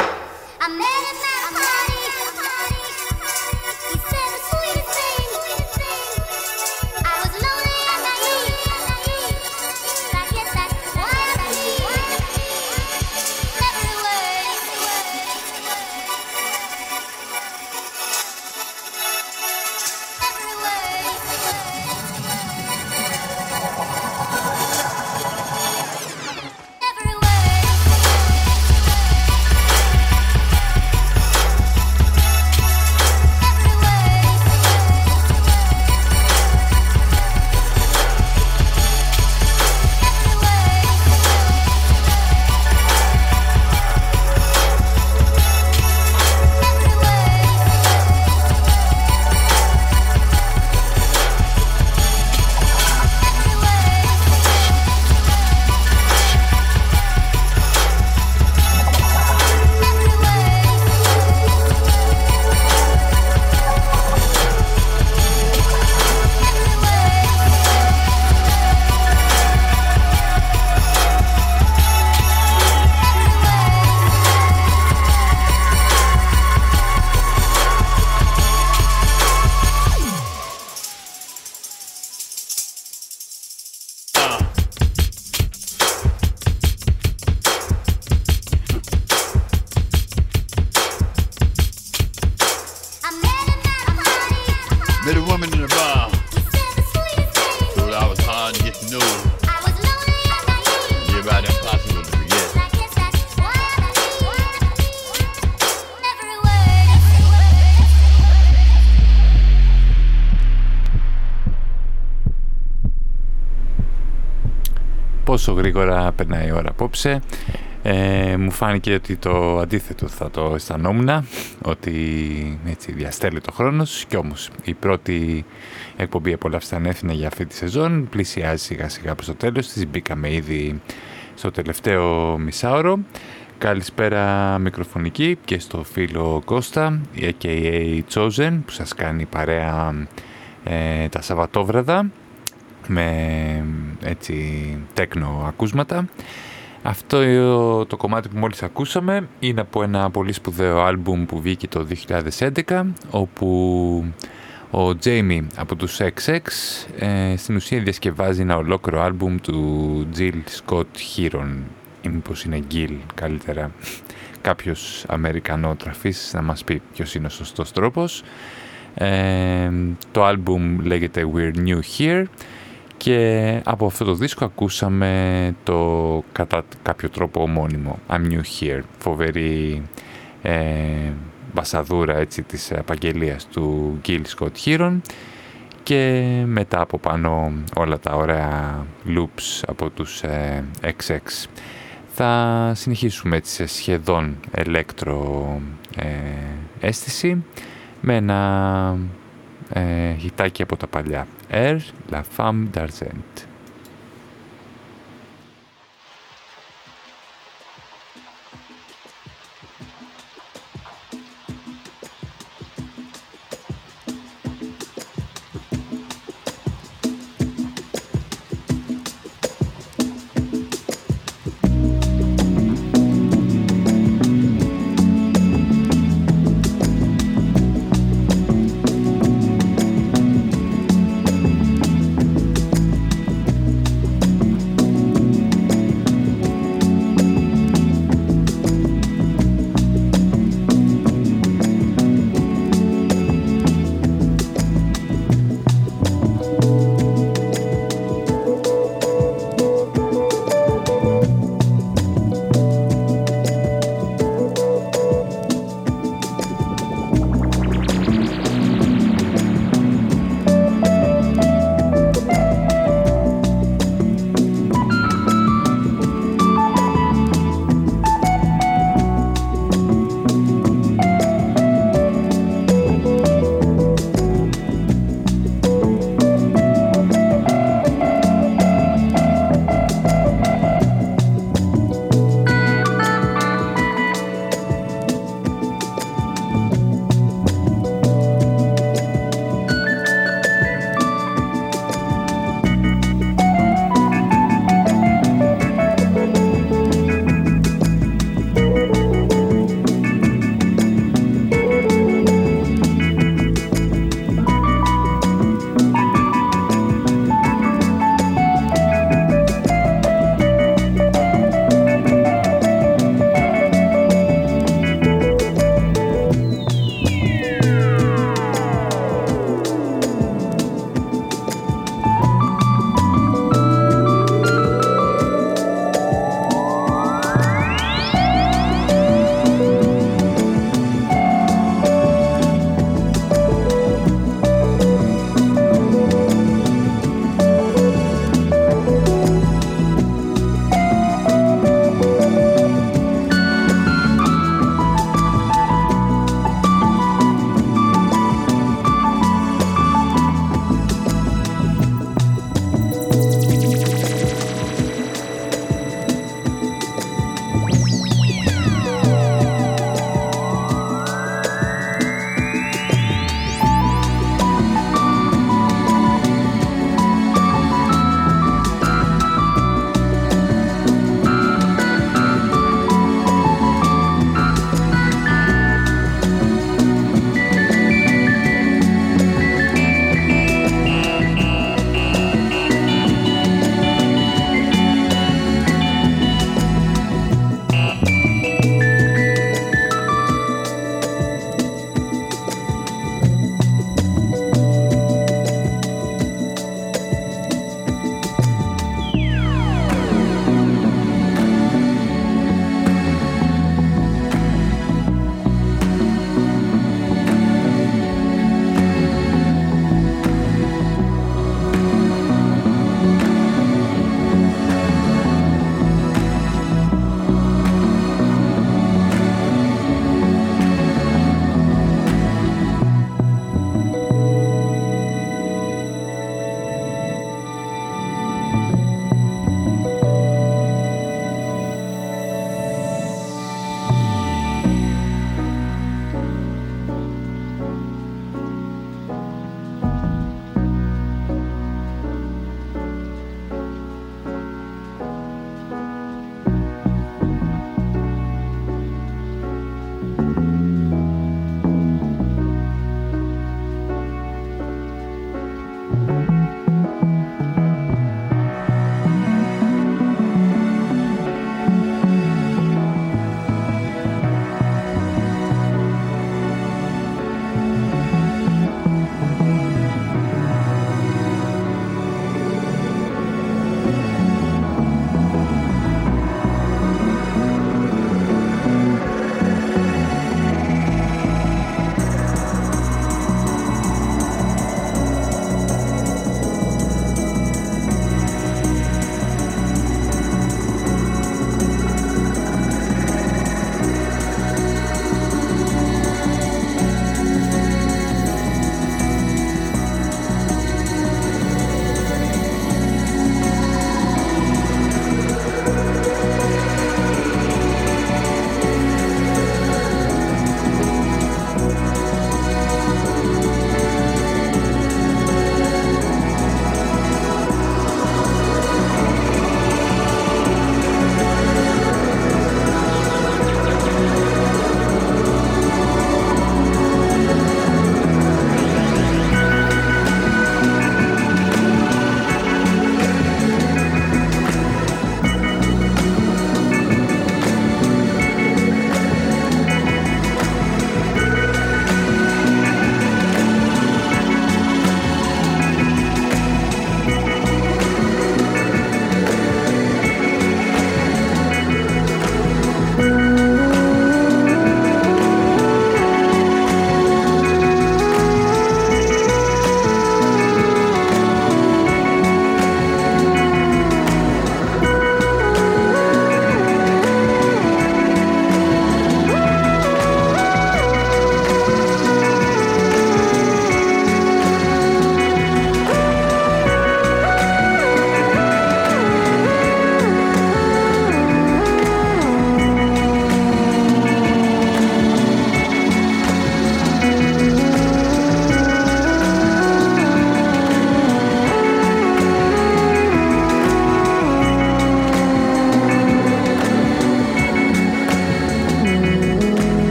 Πόσο γρήγορα περνάει η ώρα απόψε. Ε, μου φάνηκε ότι το αντίθετο θα το αισθανόμουν, ότι έτσι διαστέλει το χρόνος και όμως η πρώτη εκπομπή απολαυστάν έθινα για αυτή τη σεζόν πλησιάζει σιγά σιγά προς το τέλος της, μπήκαμε ήδη στο τελευταίο μισάωρο. Καλησπέρα μικροφωνική και στο φίλο Κώστα, a.k.a. Chosen, που σας κάνει παρέα ε, τα Σαββατόβραδα με έτσι τέκνο ακούσματα. Αυτό το κομμάτι που μόλις ακούσαμε είναι από ένα πολύ σπουδαίο άλμπουμ που βγήκε το 2011 όπου ο Jamie από τους XX ε, στην ουσία διασκευάζει ένα ολόκληρο άλμπουμ του Jill Scott Heron ή μήπως είναι Gil καλύτερα. Κάποιος Αμερικανότραφής να μας πει ποιος είναι ο σωστός τρόπος. Ε, το άλμπουμ λέγεται We're New Here και από αυτό το δίσκο ακούσαμε το κατά κάποιο τρόπο ομώνυμο I'm New Here, φοβερή ε, μπασαδούρα έτσι, της απαγγελίας του Gil Scott Heron και μετά από πάνω όλα τα ωραία loops από τους ε, XX. Θα συνεχίσουμε έτσι σε σχεδόν ελέκτρο ε, αίσθηση με ένα ε, χιτάκι από τα παλιά. R, la femme d'Arsent.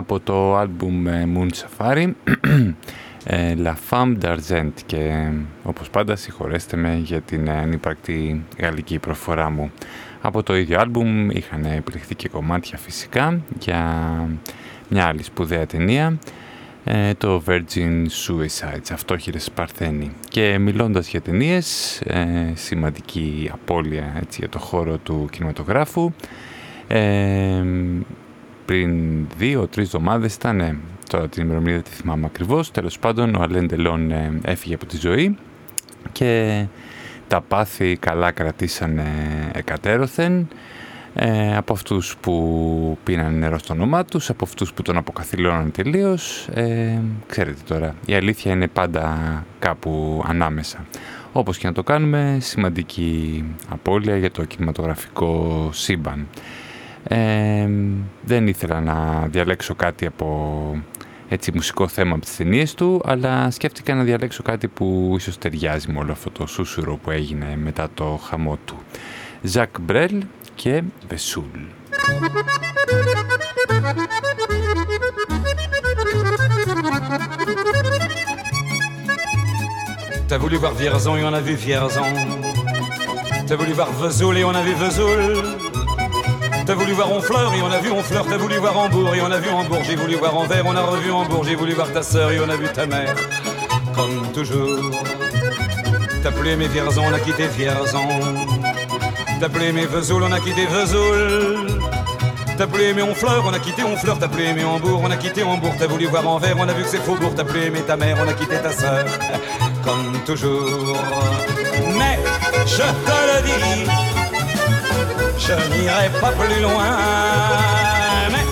Από το άλμπουμ ε, Moon Safari ε, La Femme d'Argent και όπως πάντα συγχωρέστε με για την ανύπαρκτη γαλλική προφορά μου. Από το ίδιο άλμπουμ είχαν επιλεχθεί και κομμάτια φυσικά για μια άλλη σπουδαία ταινία ε, το Virgin Suicides, αυτόχειρες Παρθένη. Και μιλώντας για ταινίες, ε, σημαντική απώλεια έτσι, για το χώρο του κινηματογράφου, ε, πριν δύο-τρεις εβδομάδες ήταν, τώρα την ημερομηνία δεν τη θυμάμαι ακριβώς, τέλος πάντων ο Αλέν Τελών έφυγε από τη ζωή και τα πάθη καλά κρατήσανε εκατέρωθεν ε, από αυτούς που πίνανε νερό στο όνομά τους, από αυτούς που τον αποκαθιλώναν τελείως. Ε, ξέρετε τώρα, η αλήθεια είναι πάντα κάπου ανάμεσα. Όπως και να το κάνουμε, σημαντική απώλεια για το κινηματογραφικό σύμπαν. Ε, δεν ήθελα να διαλέξω κάτι από έτσι μουσικό θέμα από τις ταινίες του, αλλά σκέφτηκα να διαλέξω κάτι που ίσως ταιριάζει με όλο αυτό το σούσουρο που έγινε μετά το χαμό του. Ζακ Μπρέλ και Βεσούλ. T'as voulu voir Vierzon et on a vu Vierzon. T'as voulu voir Vesoul et on a vu Vesoul. T'as voulu voir Honfleur et on a vu Honfleur. T'as voulu voir Hambourg et on a vu Hambourg. J'ai voulu voir Anvers, on a revu Hambourg. J'ai voulu voir ta sœur et on a vu ta mère. Comme toujours. T'as plus aimé Vierzon, on a quitté Vierzon. T'as plus aimé Vesoul, on a quitté Vesoul. T'as plus aimé Honfleur, on a quitté Honfleur. T'as plus aimé Hambourg, on a quitté Hambourg. T'as voulu voir Anvers, on a vu que c'est Faubourg. T'as plus aimé ta mère, on a quitté ta sœur. Comme toujours. Mais je te le dis, je n'irai pas plus loin. Mais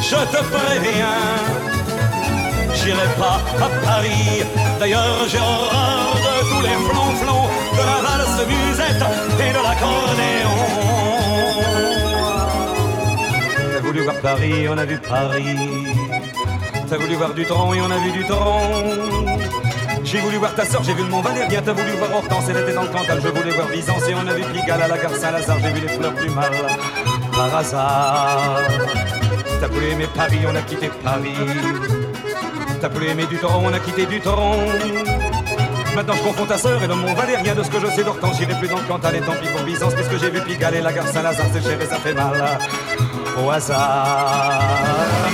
je te préviens, j'irai pas à Paris. D'ailleurs, j'ai horreur de tous les flonflons de la valse musette et de l'accordéon. T'as voulu voir Paris, on a vu Paris. T'as voulu voir du tronc et on a vu du tronc. J'ai voulu voir ta soeur, j'ai vu le Mont Valérien. T'as voulu voir Hortense, elle était dans le Cantal. Je voulais voir Byzance et on a vu Pigalle à la gare Saint-Lazare. J'ai vu les fleurs du mal par hasard. T'as voulu aimer Paris, on a quitté Paris. T'as voulu aimer du tronc, on a quitté du tronc. Maintenant je confonds ta sœur et le Mont Valérien De ce que je sais d'Hortense, j'irai plus dans le Cantal Et tant pis pour Byzance, puisque j'ai vu Pigalle et la gare Saint-Lazare C'est cher et ça fait mal au hasard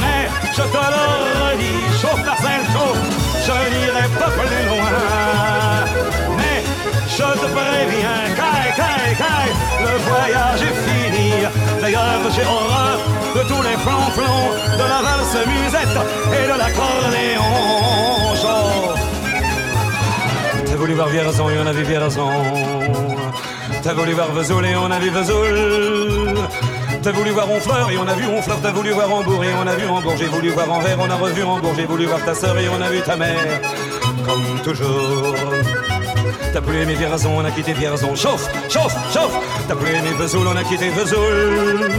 Mais je te le redis, chauffe ta chauffe Je n'irai pas plus loin Mais je te préviens, caille, caille, caille Le voyage est fini D'ailleurs j'ai horreur de tous les flonflons De la valse musette et de l'accordéon Chauffe T'as voulu voir Vierzon et on a vu Vierzon. T'as voulu voir Vesoul et on a vu Vesoul. T'as voulu voir Honfleur et on a vu Honfleur. T'as voulu voir Hambourg et on a vu Hambourg. J'ai voulu voir Anvers, on a revu Hambourg. J'ai voulu voir ta sœur et on a vu ta mère. Comme toujours. T'as plus aimé Vierzon, on a quitté Vierzon. Chauffe, chauffe, chauffe. T'as plus aimé Vesoul, on a quitté Vesoul.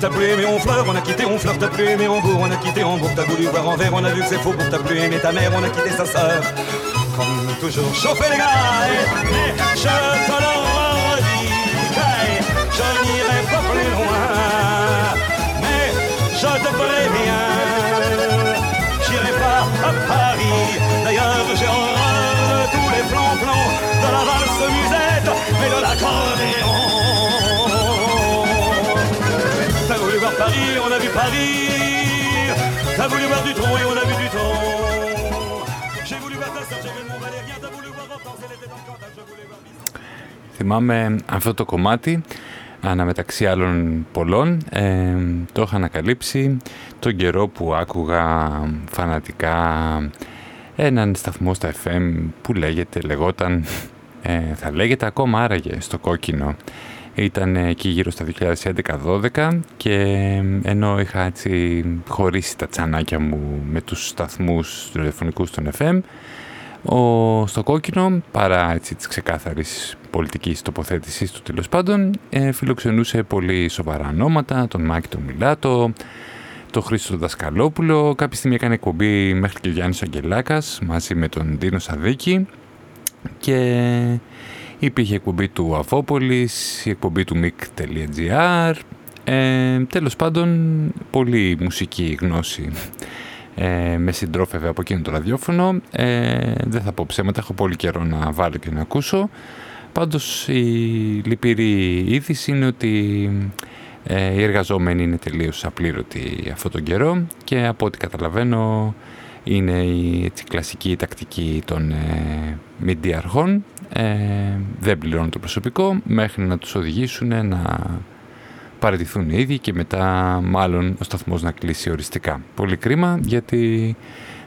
T'as plus aimé Honfleur, on a quitté Honfleur. T'as plus aimé Hambourg, on a quitté Hambourg. T'as voulu voir Anvers, on a vu que c'est faux. T'as plus aimé ta mère, on a quitté sa sœur comme toujours. Chauffez les gars, mais je te je te préviens, j'irai pas à Paris. D'ailleurs, j'ai horreur de tous les plans-plans de la valse musette et de l'accordéon. T'as voulu voir Paris, on a vu Paris. T'as voulu voir du tronc et on a vu du tronc. J'ai voulu voir ta sœur, j'ai vu le Mont Valérien. T'as voulu voir Hortense, elle était dans le Cantal. Je voulais voir Byzance. Θυμάμαι αυτό το κομμάτι, αναμεταξύ άλλων πολλών, ε, το είχα ανακαλύψει τον καιρό που άκουγα φανατικά έναν σταθμό στα FM που λέγεται, λεγόταν, ε, θα λέγεται ακόμα άραγε στο κόκκινο. Ήταν εκεί γύρω στα 2011-12 και ενώ είχα έτσι χωρίσει τα τσανάκια μου με τους σταθμούς τηλεφωνικούς των FM, ο, στο κόκκινο, παρά έτσι, της ξεκάθαρης πολιτικής τοποθέτησής του τέλος πάντων, ε, φιλοξενούσε πολύ σοβαρά ονόματα, τον Μάκη τον Μιλάτο, τον Χρήστο Δασκαλόπουλο, κάποια στιγμή έκανε εκπομπή μέχρι και ο Γιάννης Αγγελάκας μαζί με τον Δίνο Σαδίκη και υπήρχε εκπομπή του Αφόπολης, η εκπομπή του mic.gr, Ε, τέλος πάντων, πολύ μουσική γνώση ε, με συντρόφευε από εκείνο το ραδιόφωνο. Ε, δεν θα πω ψέματα, έχω πολύ καιρό να βάλω και να ακούσω. Πάντως η λυπηρή είδηση είναι ότι ε, οι εργαζόμενοι είναι τελείως απλήρωτοι αυτόν τον καιρό και από ό,τι καταλαβαίνω είναι η έτσι, κλασική τακτική των ε, αρχών. Ε, δεν πληρώνουν το προσωπικό μέχρι να τους οδηγήσουν να παραιτηθούν οι ίδιοι και μετά μάλλον ο σταθμός να κλείσει οριστικά. Πολύ κρίμα γιατί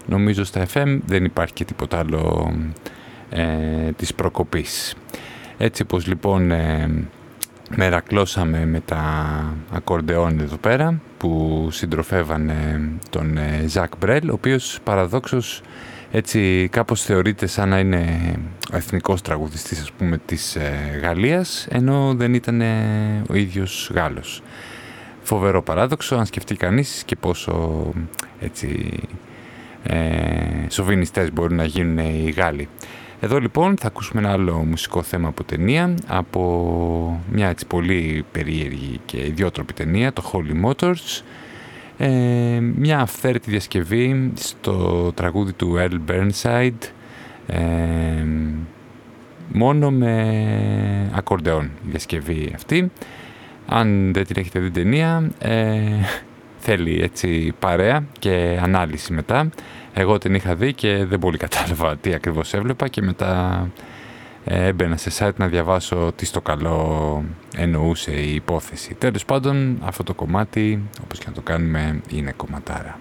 νομίζω στα FM δεν υπάρχει και τίποτα άλλο ε, της προκοπής. Έτσι πως λοιπόν ε, μερακλώσαμε με τα ακορντεόν εδώ πέρα που συντροφεύανε τον ε, Ζακ Μπρέλ ο οποίος παραδόξως έτσι κάπως θεωρείται σαν να είναι ο εθνικός τραγουδιστής ας πούμε της ε, Γαλλίας ενώ δεν ήταν ε, ο ίδιος Γάλλος. Φοβερό παράδοξο αν σκεφτεί κανείς και πόσο έτσι ε, σοβινιστές μπορούν να γίνουν οι Γάλλοι. Εδώ λοιπόν θα ακούσουμε ένα άλλο μουσικό θέμα από ταινία, από μια έτσι πολύ περίεργη και ιδιότροπη ταινία, το Holy Motors, ε, μια αυθαίρετη διασκευή στο τραγούδι του Earl Burnside, ε, μόνο με ακορντεόν η διασκευή αυτή. Αν δεν την έχετε δει ταινία, ε, θέλει έτσι παρέα και ανάλυση μετά. Εγώ την είχα δει και δεν πολύ κατάλαβα τι ακριβώς έβλεπα και μετά ε, έμπαινα σε site να διαβάσω τι στο καλό εννοούσε η υπόθεση. Τέλος πάντων αυτό το κομμάτι όπως και να το κάνουμε είναι κομματάρα.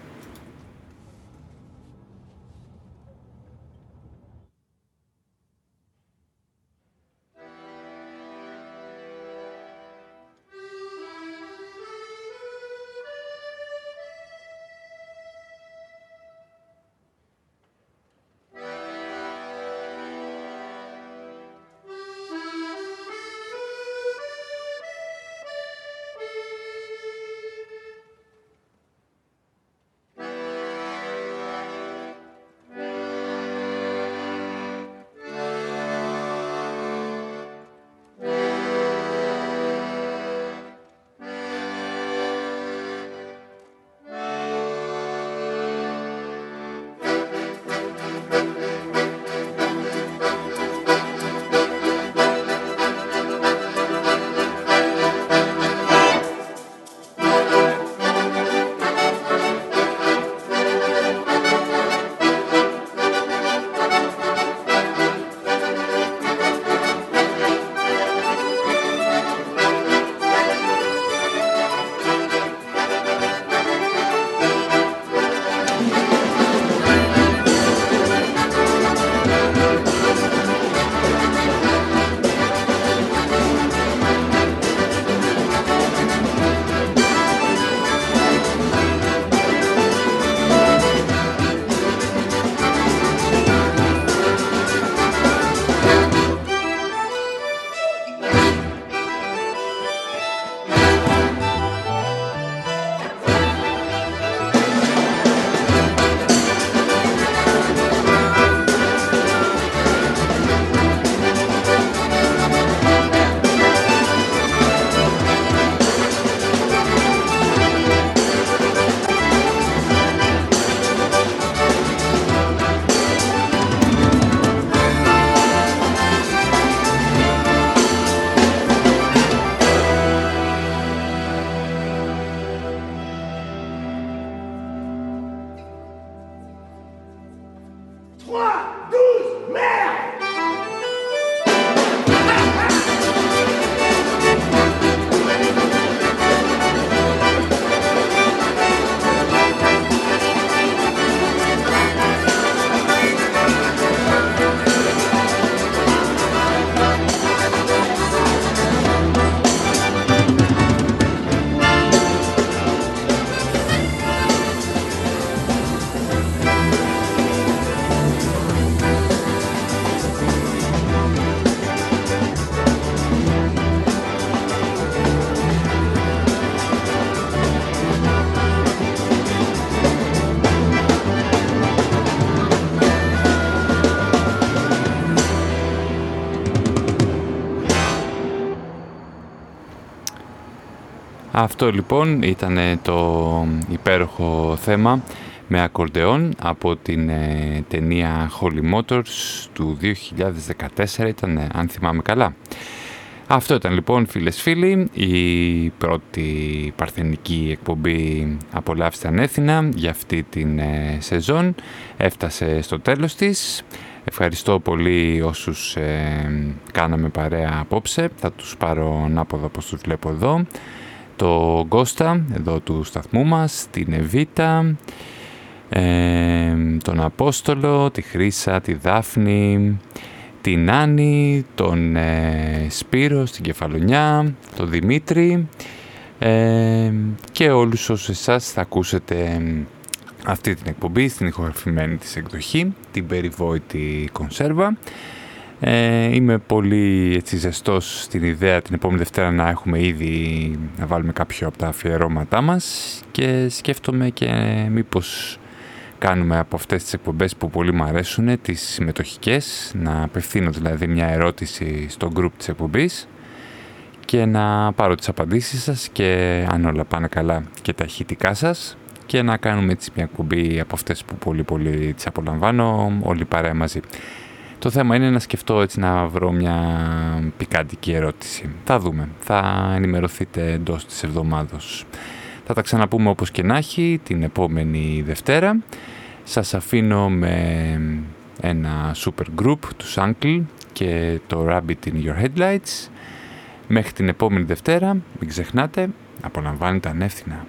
Αυτό λοιπόν ήταν το υπέροχο θέμα με ακορντεόν από την ε, ταινία Holy Motors του 2014 ήταν αν θυμάμαι καλά. Αυτό ήταν λοιπόν φίλες φίλοι η πρώτη παρθενική εκπομπή «Απολαύστε ανέθινα» για αυτή την ε, σεζόν. Έφτασε στο τέλος της. Ευχαριστώ πολύ όσους ε, κάναμε παρέα απόψε. Θα τους πάρω ανάποδα όπως τους βλέπω εδώ. Το Γκώστα, εδώ του σταθμού μας, την Εβίτα, ε, τον Απόστολο, τη Χρύσα, τη Δάφνη, την Άννη, τον ε, Σπύρο στην Κεφαλονιά, τον Δημήτρη ε, και όλους όσους εσάς θα ακούσετε αυτή την εκπομπή στην ηχογραφημένη της εκδοχή, την περιβόητη κονσέρβα. Ε, είμαι πολύ έτσι, ζεστός στην ιδέα την επόμενη Δευτέρα να έχουμε ήδη να βάλουμε κάποιο από τα αφιερώματά μας και σκέφτομαι και μήπως κάνουμε από αυτές τις εκπομπές που πολύ μου αρέσουν, τις συμμετοχικές, να απευθύνω δηλαδή μια ερώτηση στο group της εκπομπής και να πάρω τις απαντήσεις σας και αν όλα πάνε καλά και τα ηχητικά σας και να κάνουμε έτσι μια εκπομπή από αυτές που πολύ πολύ τις απολαμβάνω όλοι παρέα μαζί. Το θέμα είναι να σκεφτώ έτσι να βρω μια πικάντικη ερώτηση. Θα δούμε. Θα ενημερωθείτε εντός της εβδομάδος. Θα τα ξαναπούμε όπως και να έχει την επόμενη Δευτέρα. Σας αφήνω με ένα super group, τους Uncle και το Rabbit in Your Headlights. Μέχρι την επόμενη Δευτέρα, μην ξεχνάτε, απολαμβάνετε ανεύθυνα.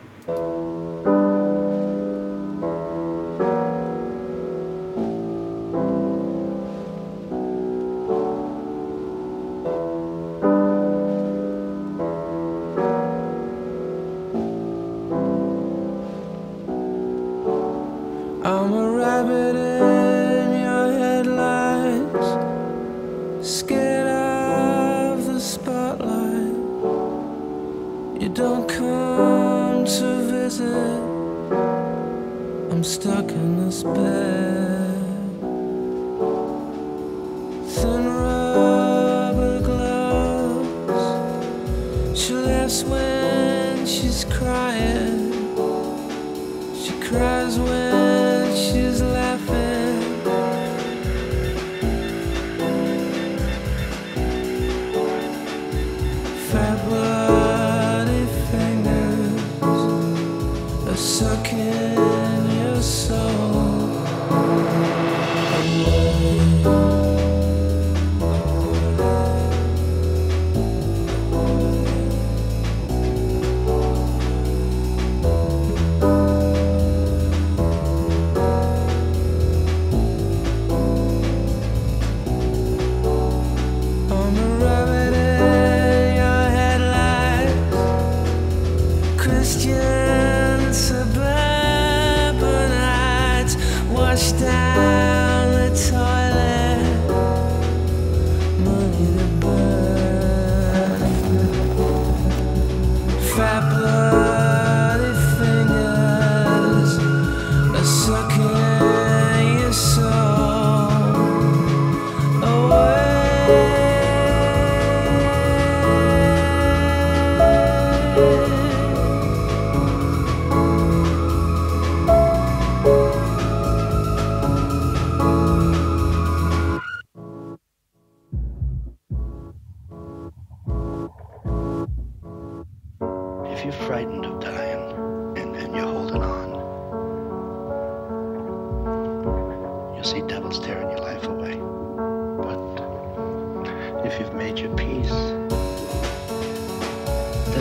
If you've made your peace, then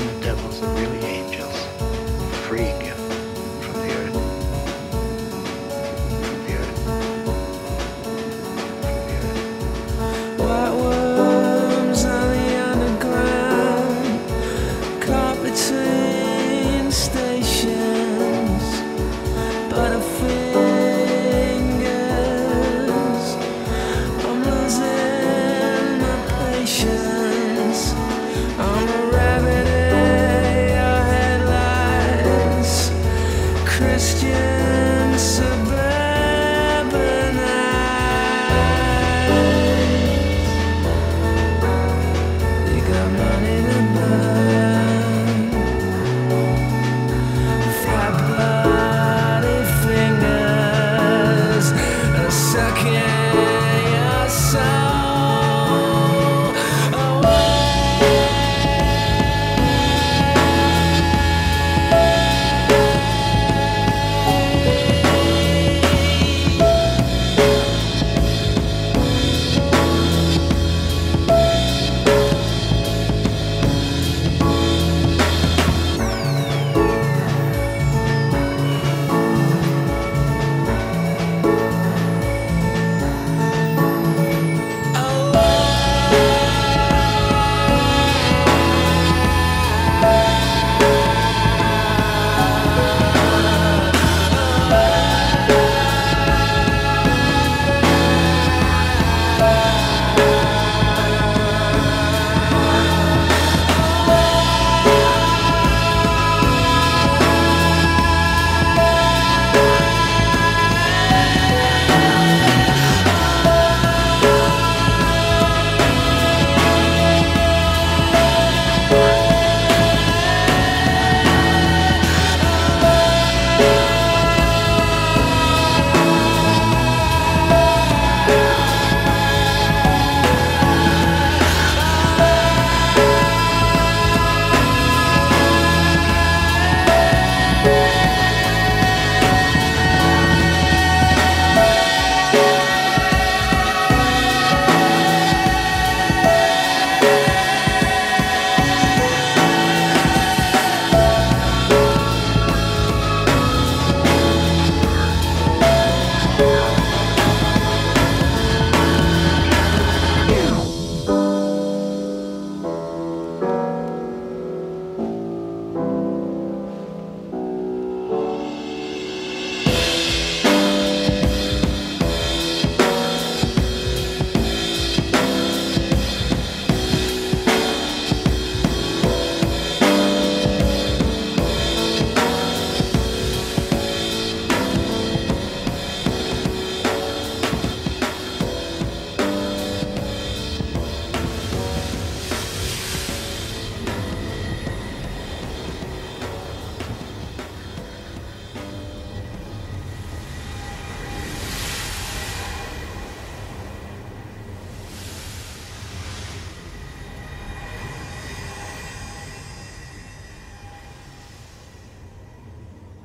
the devils really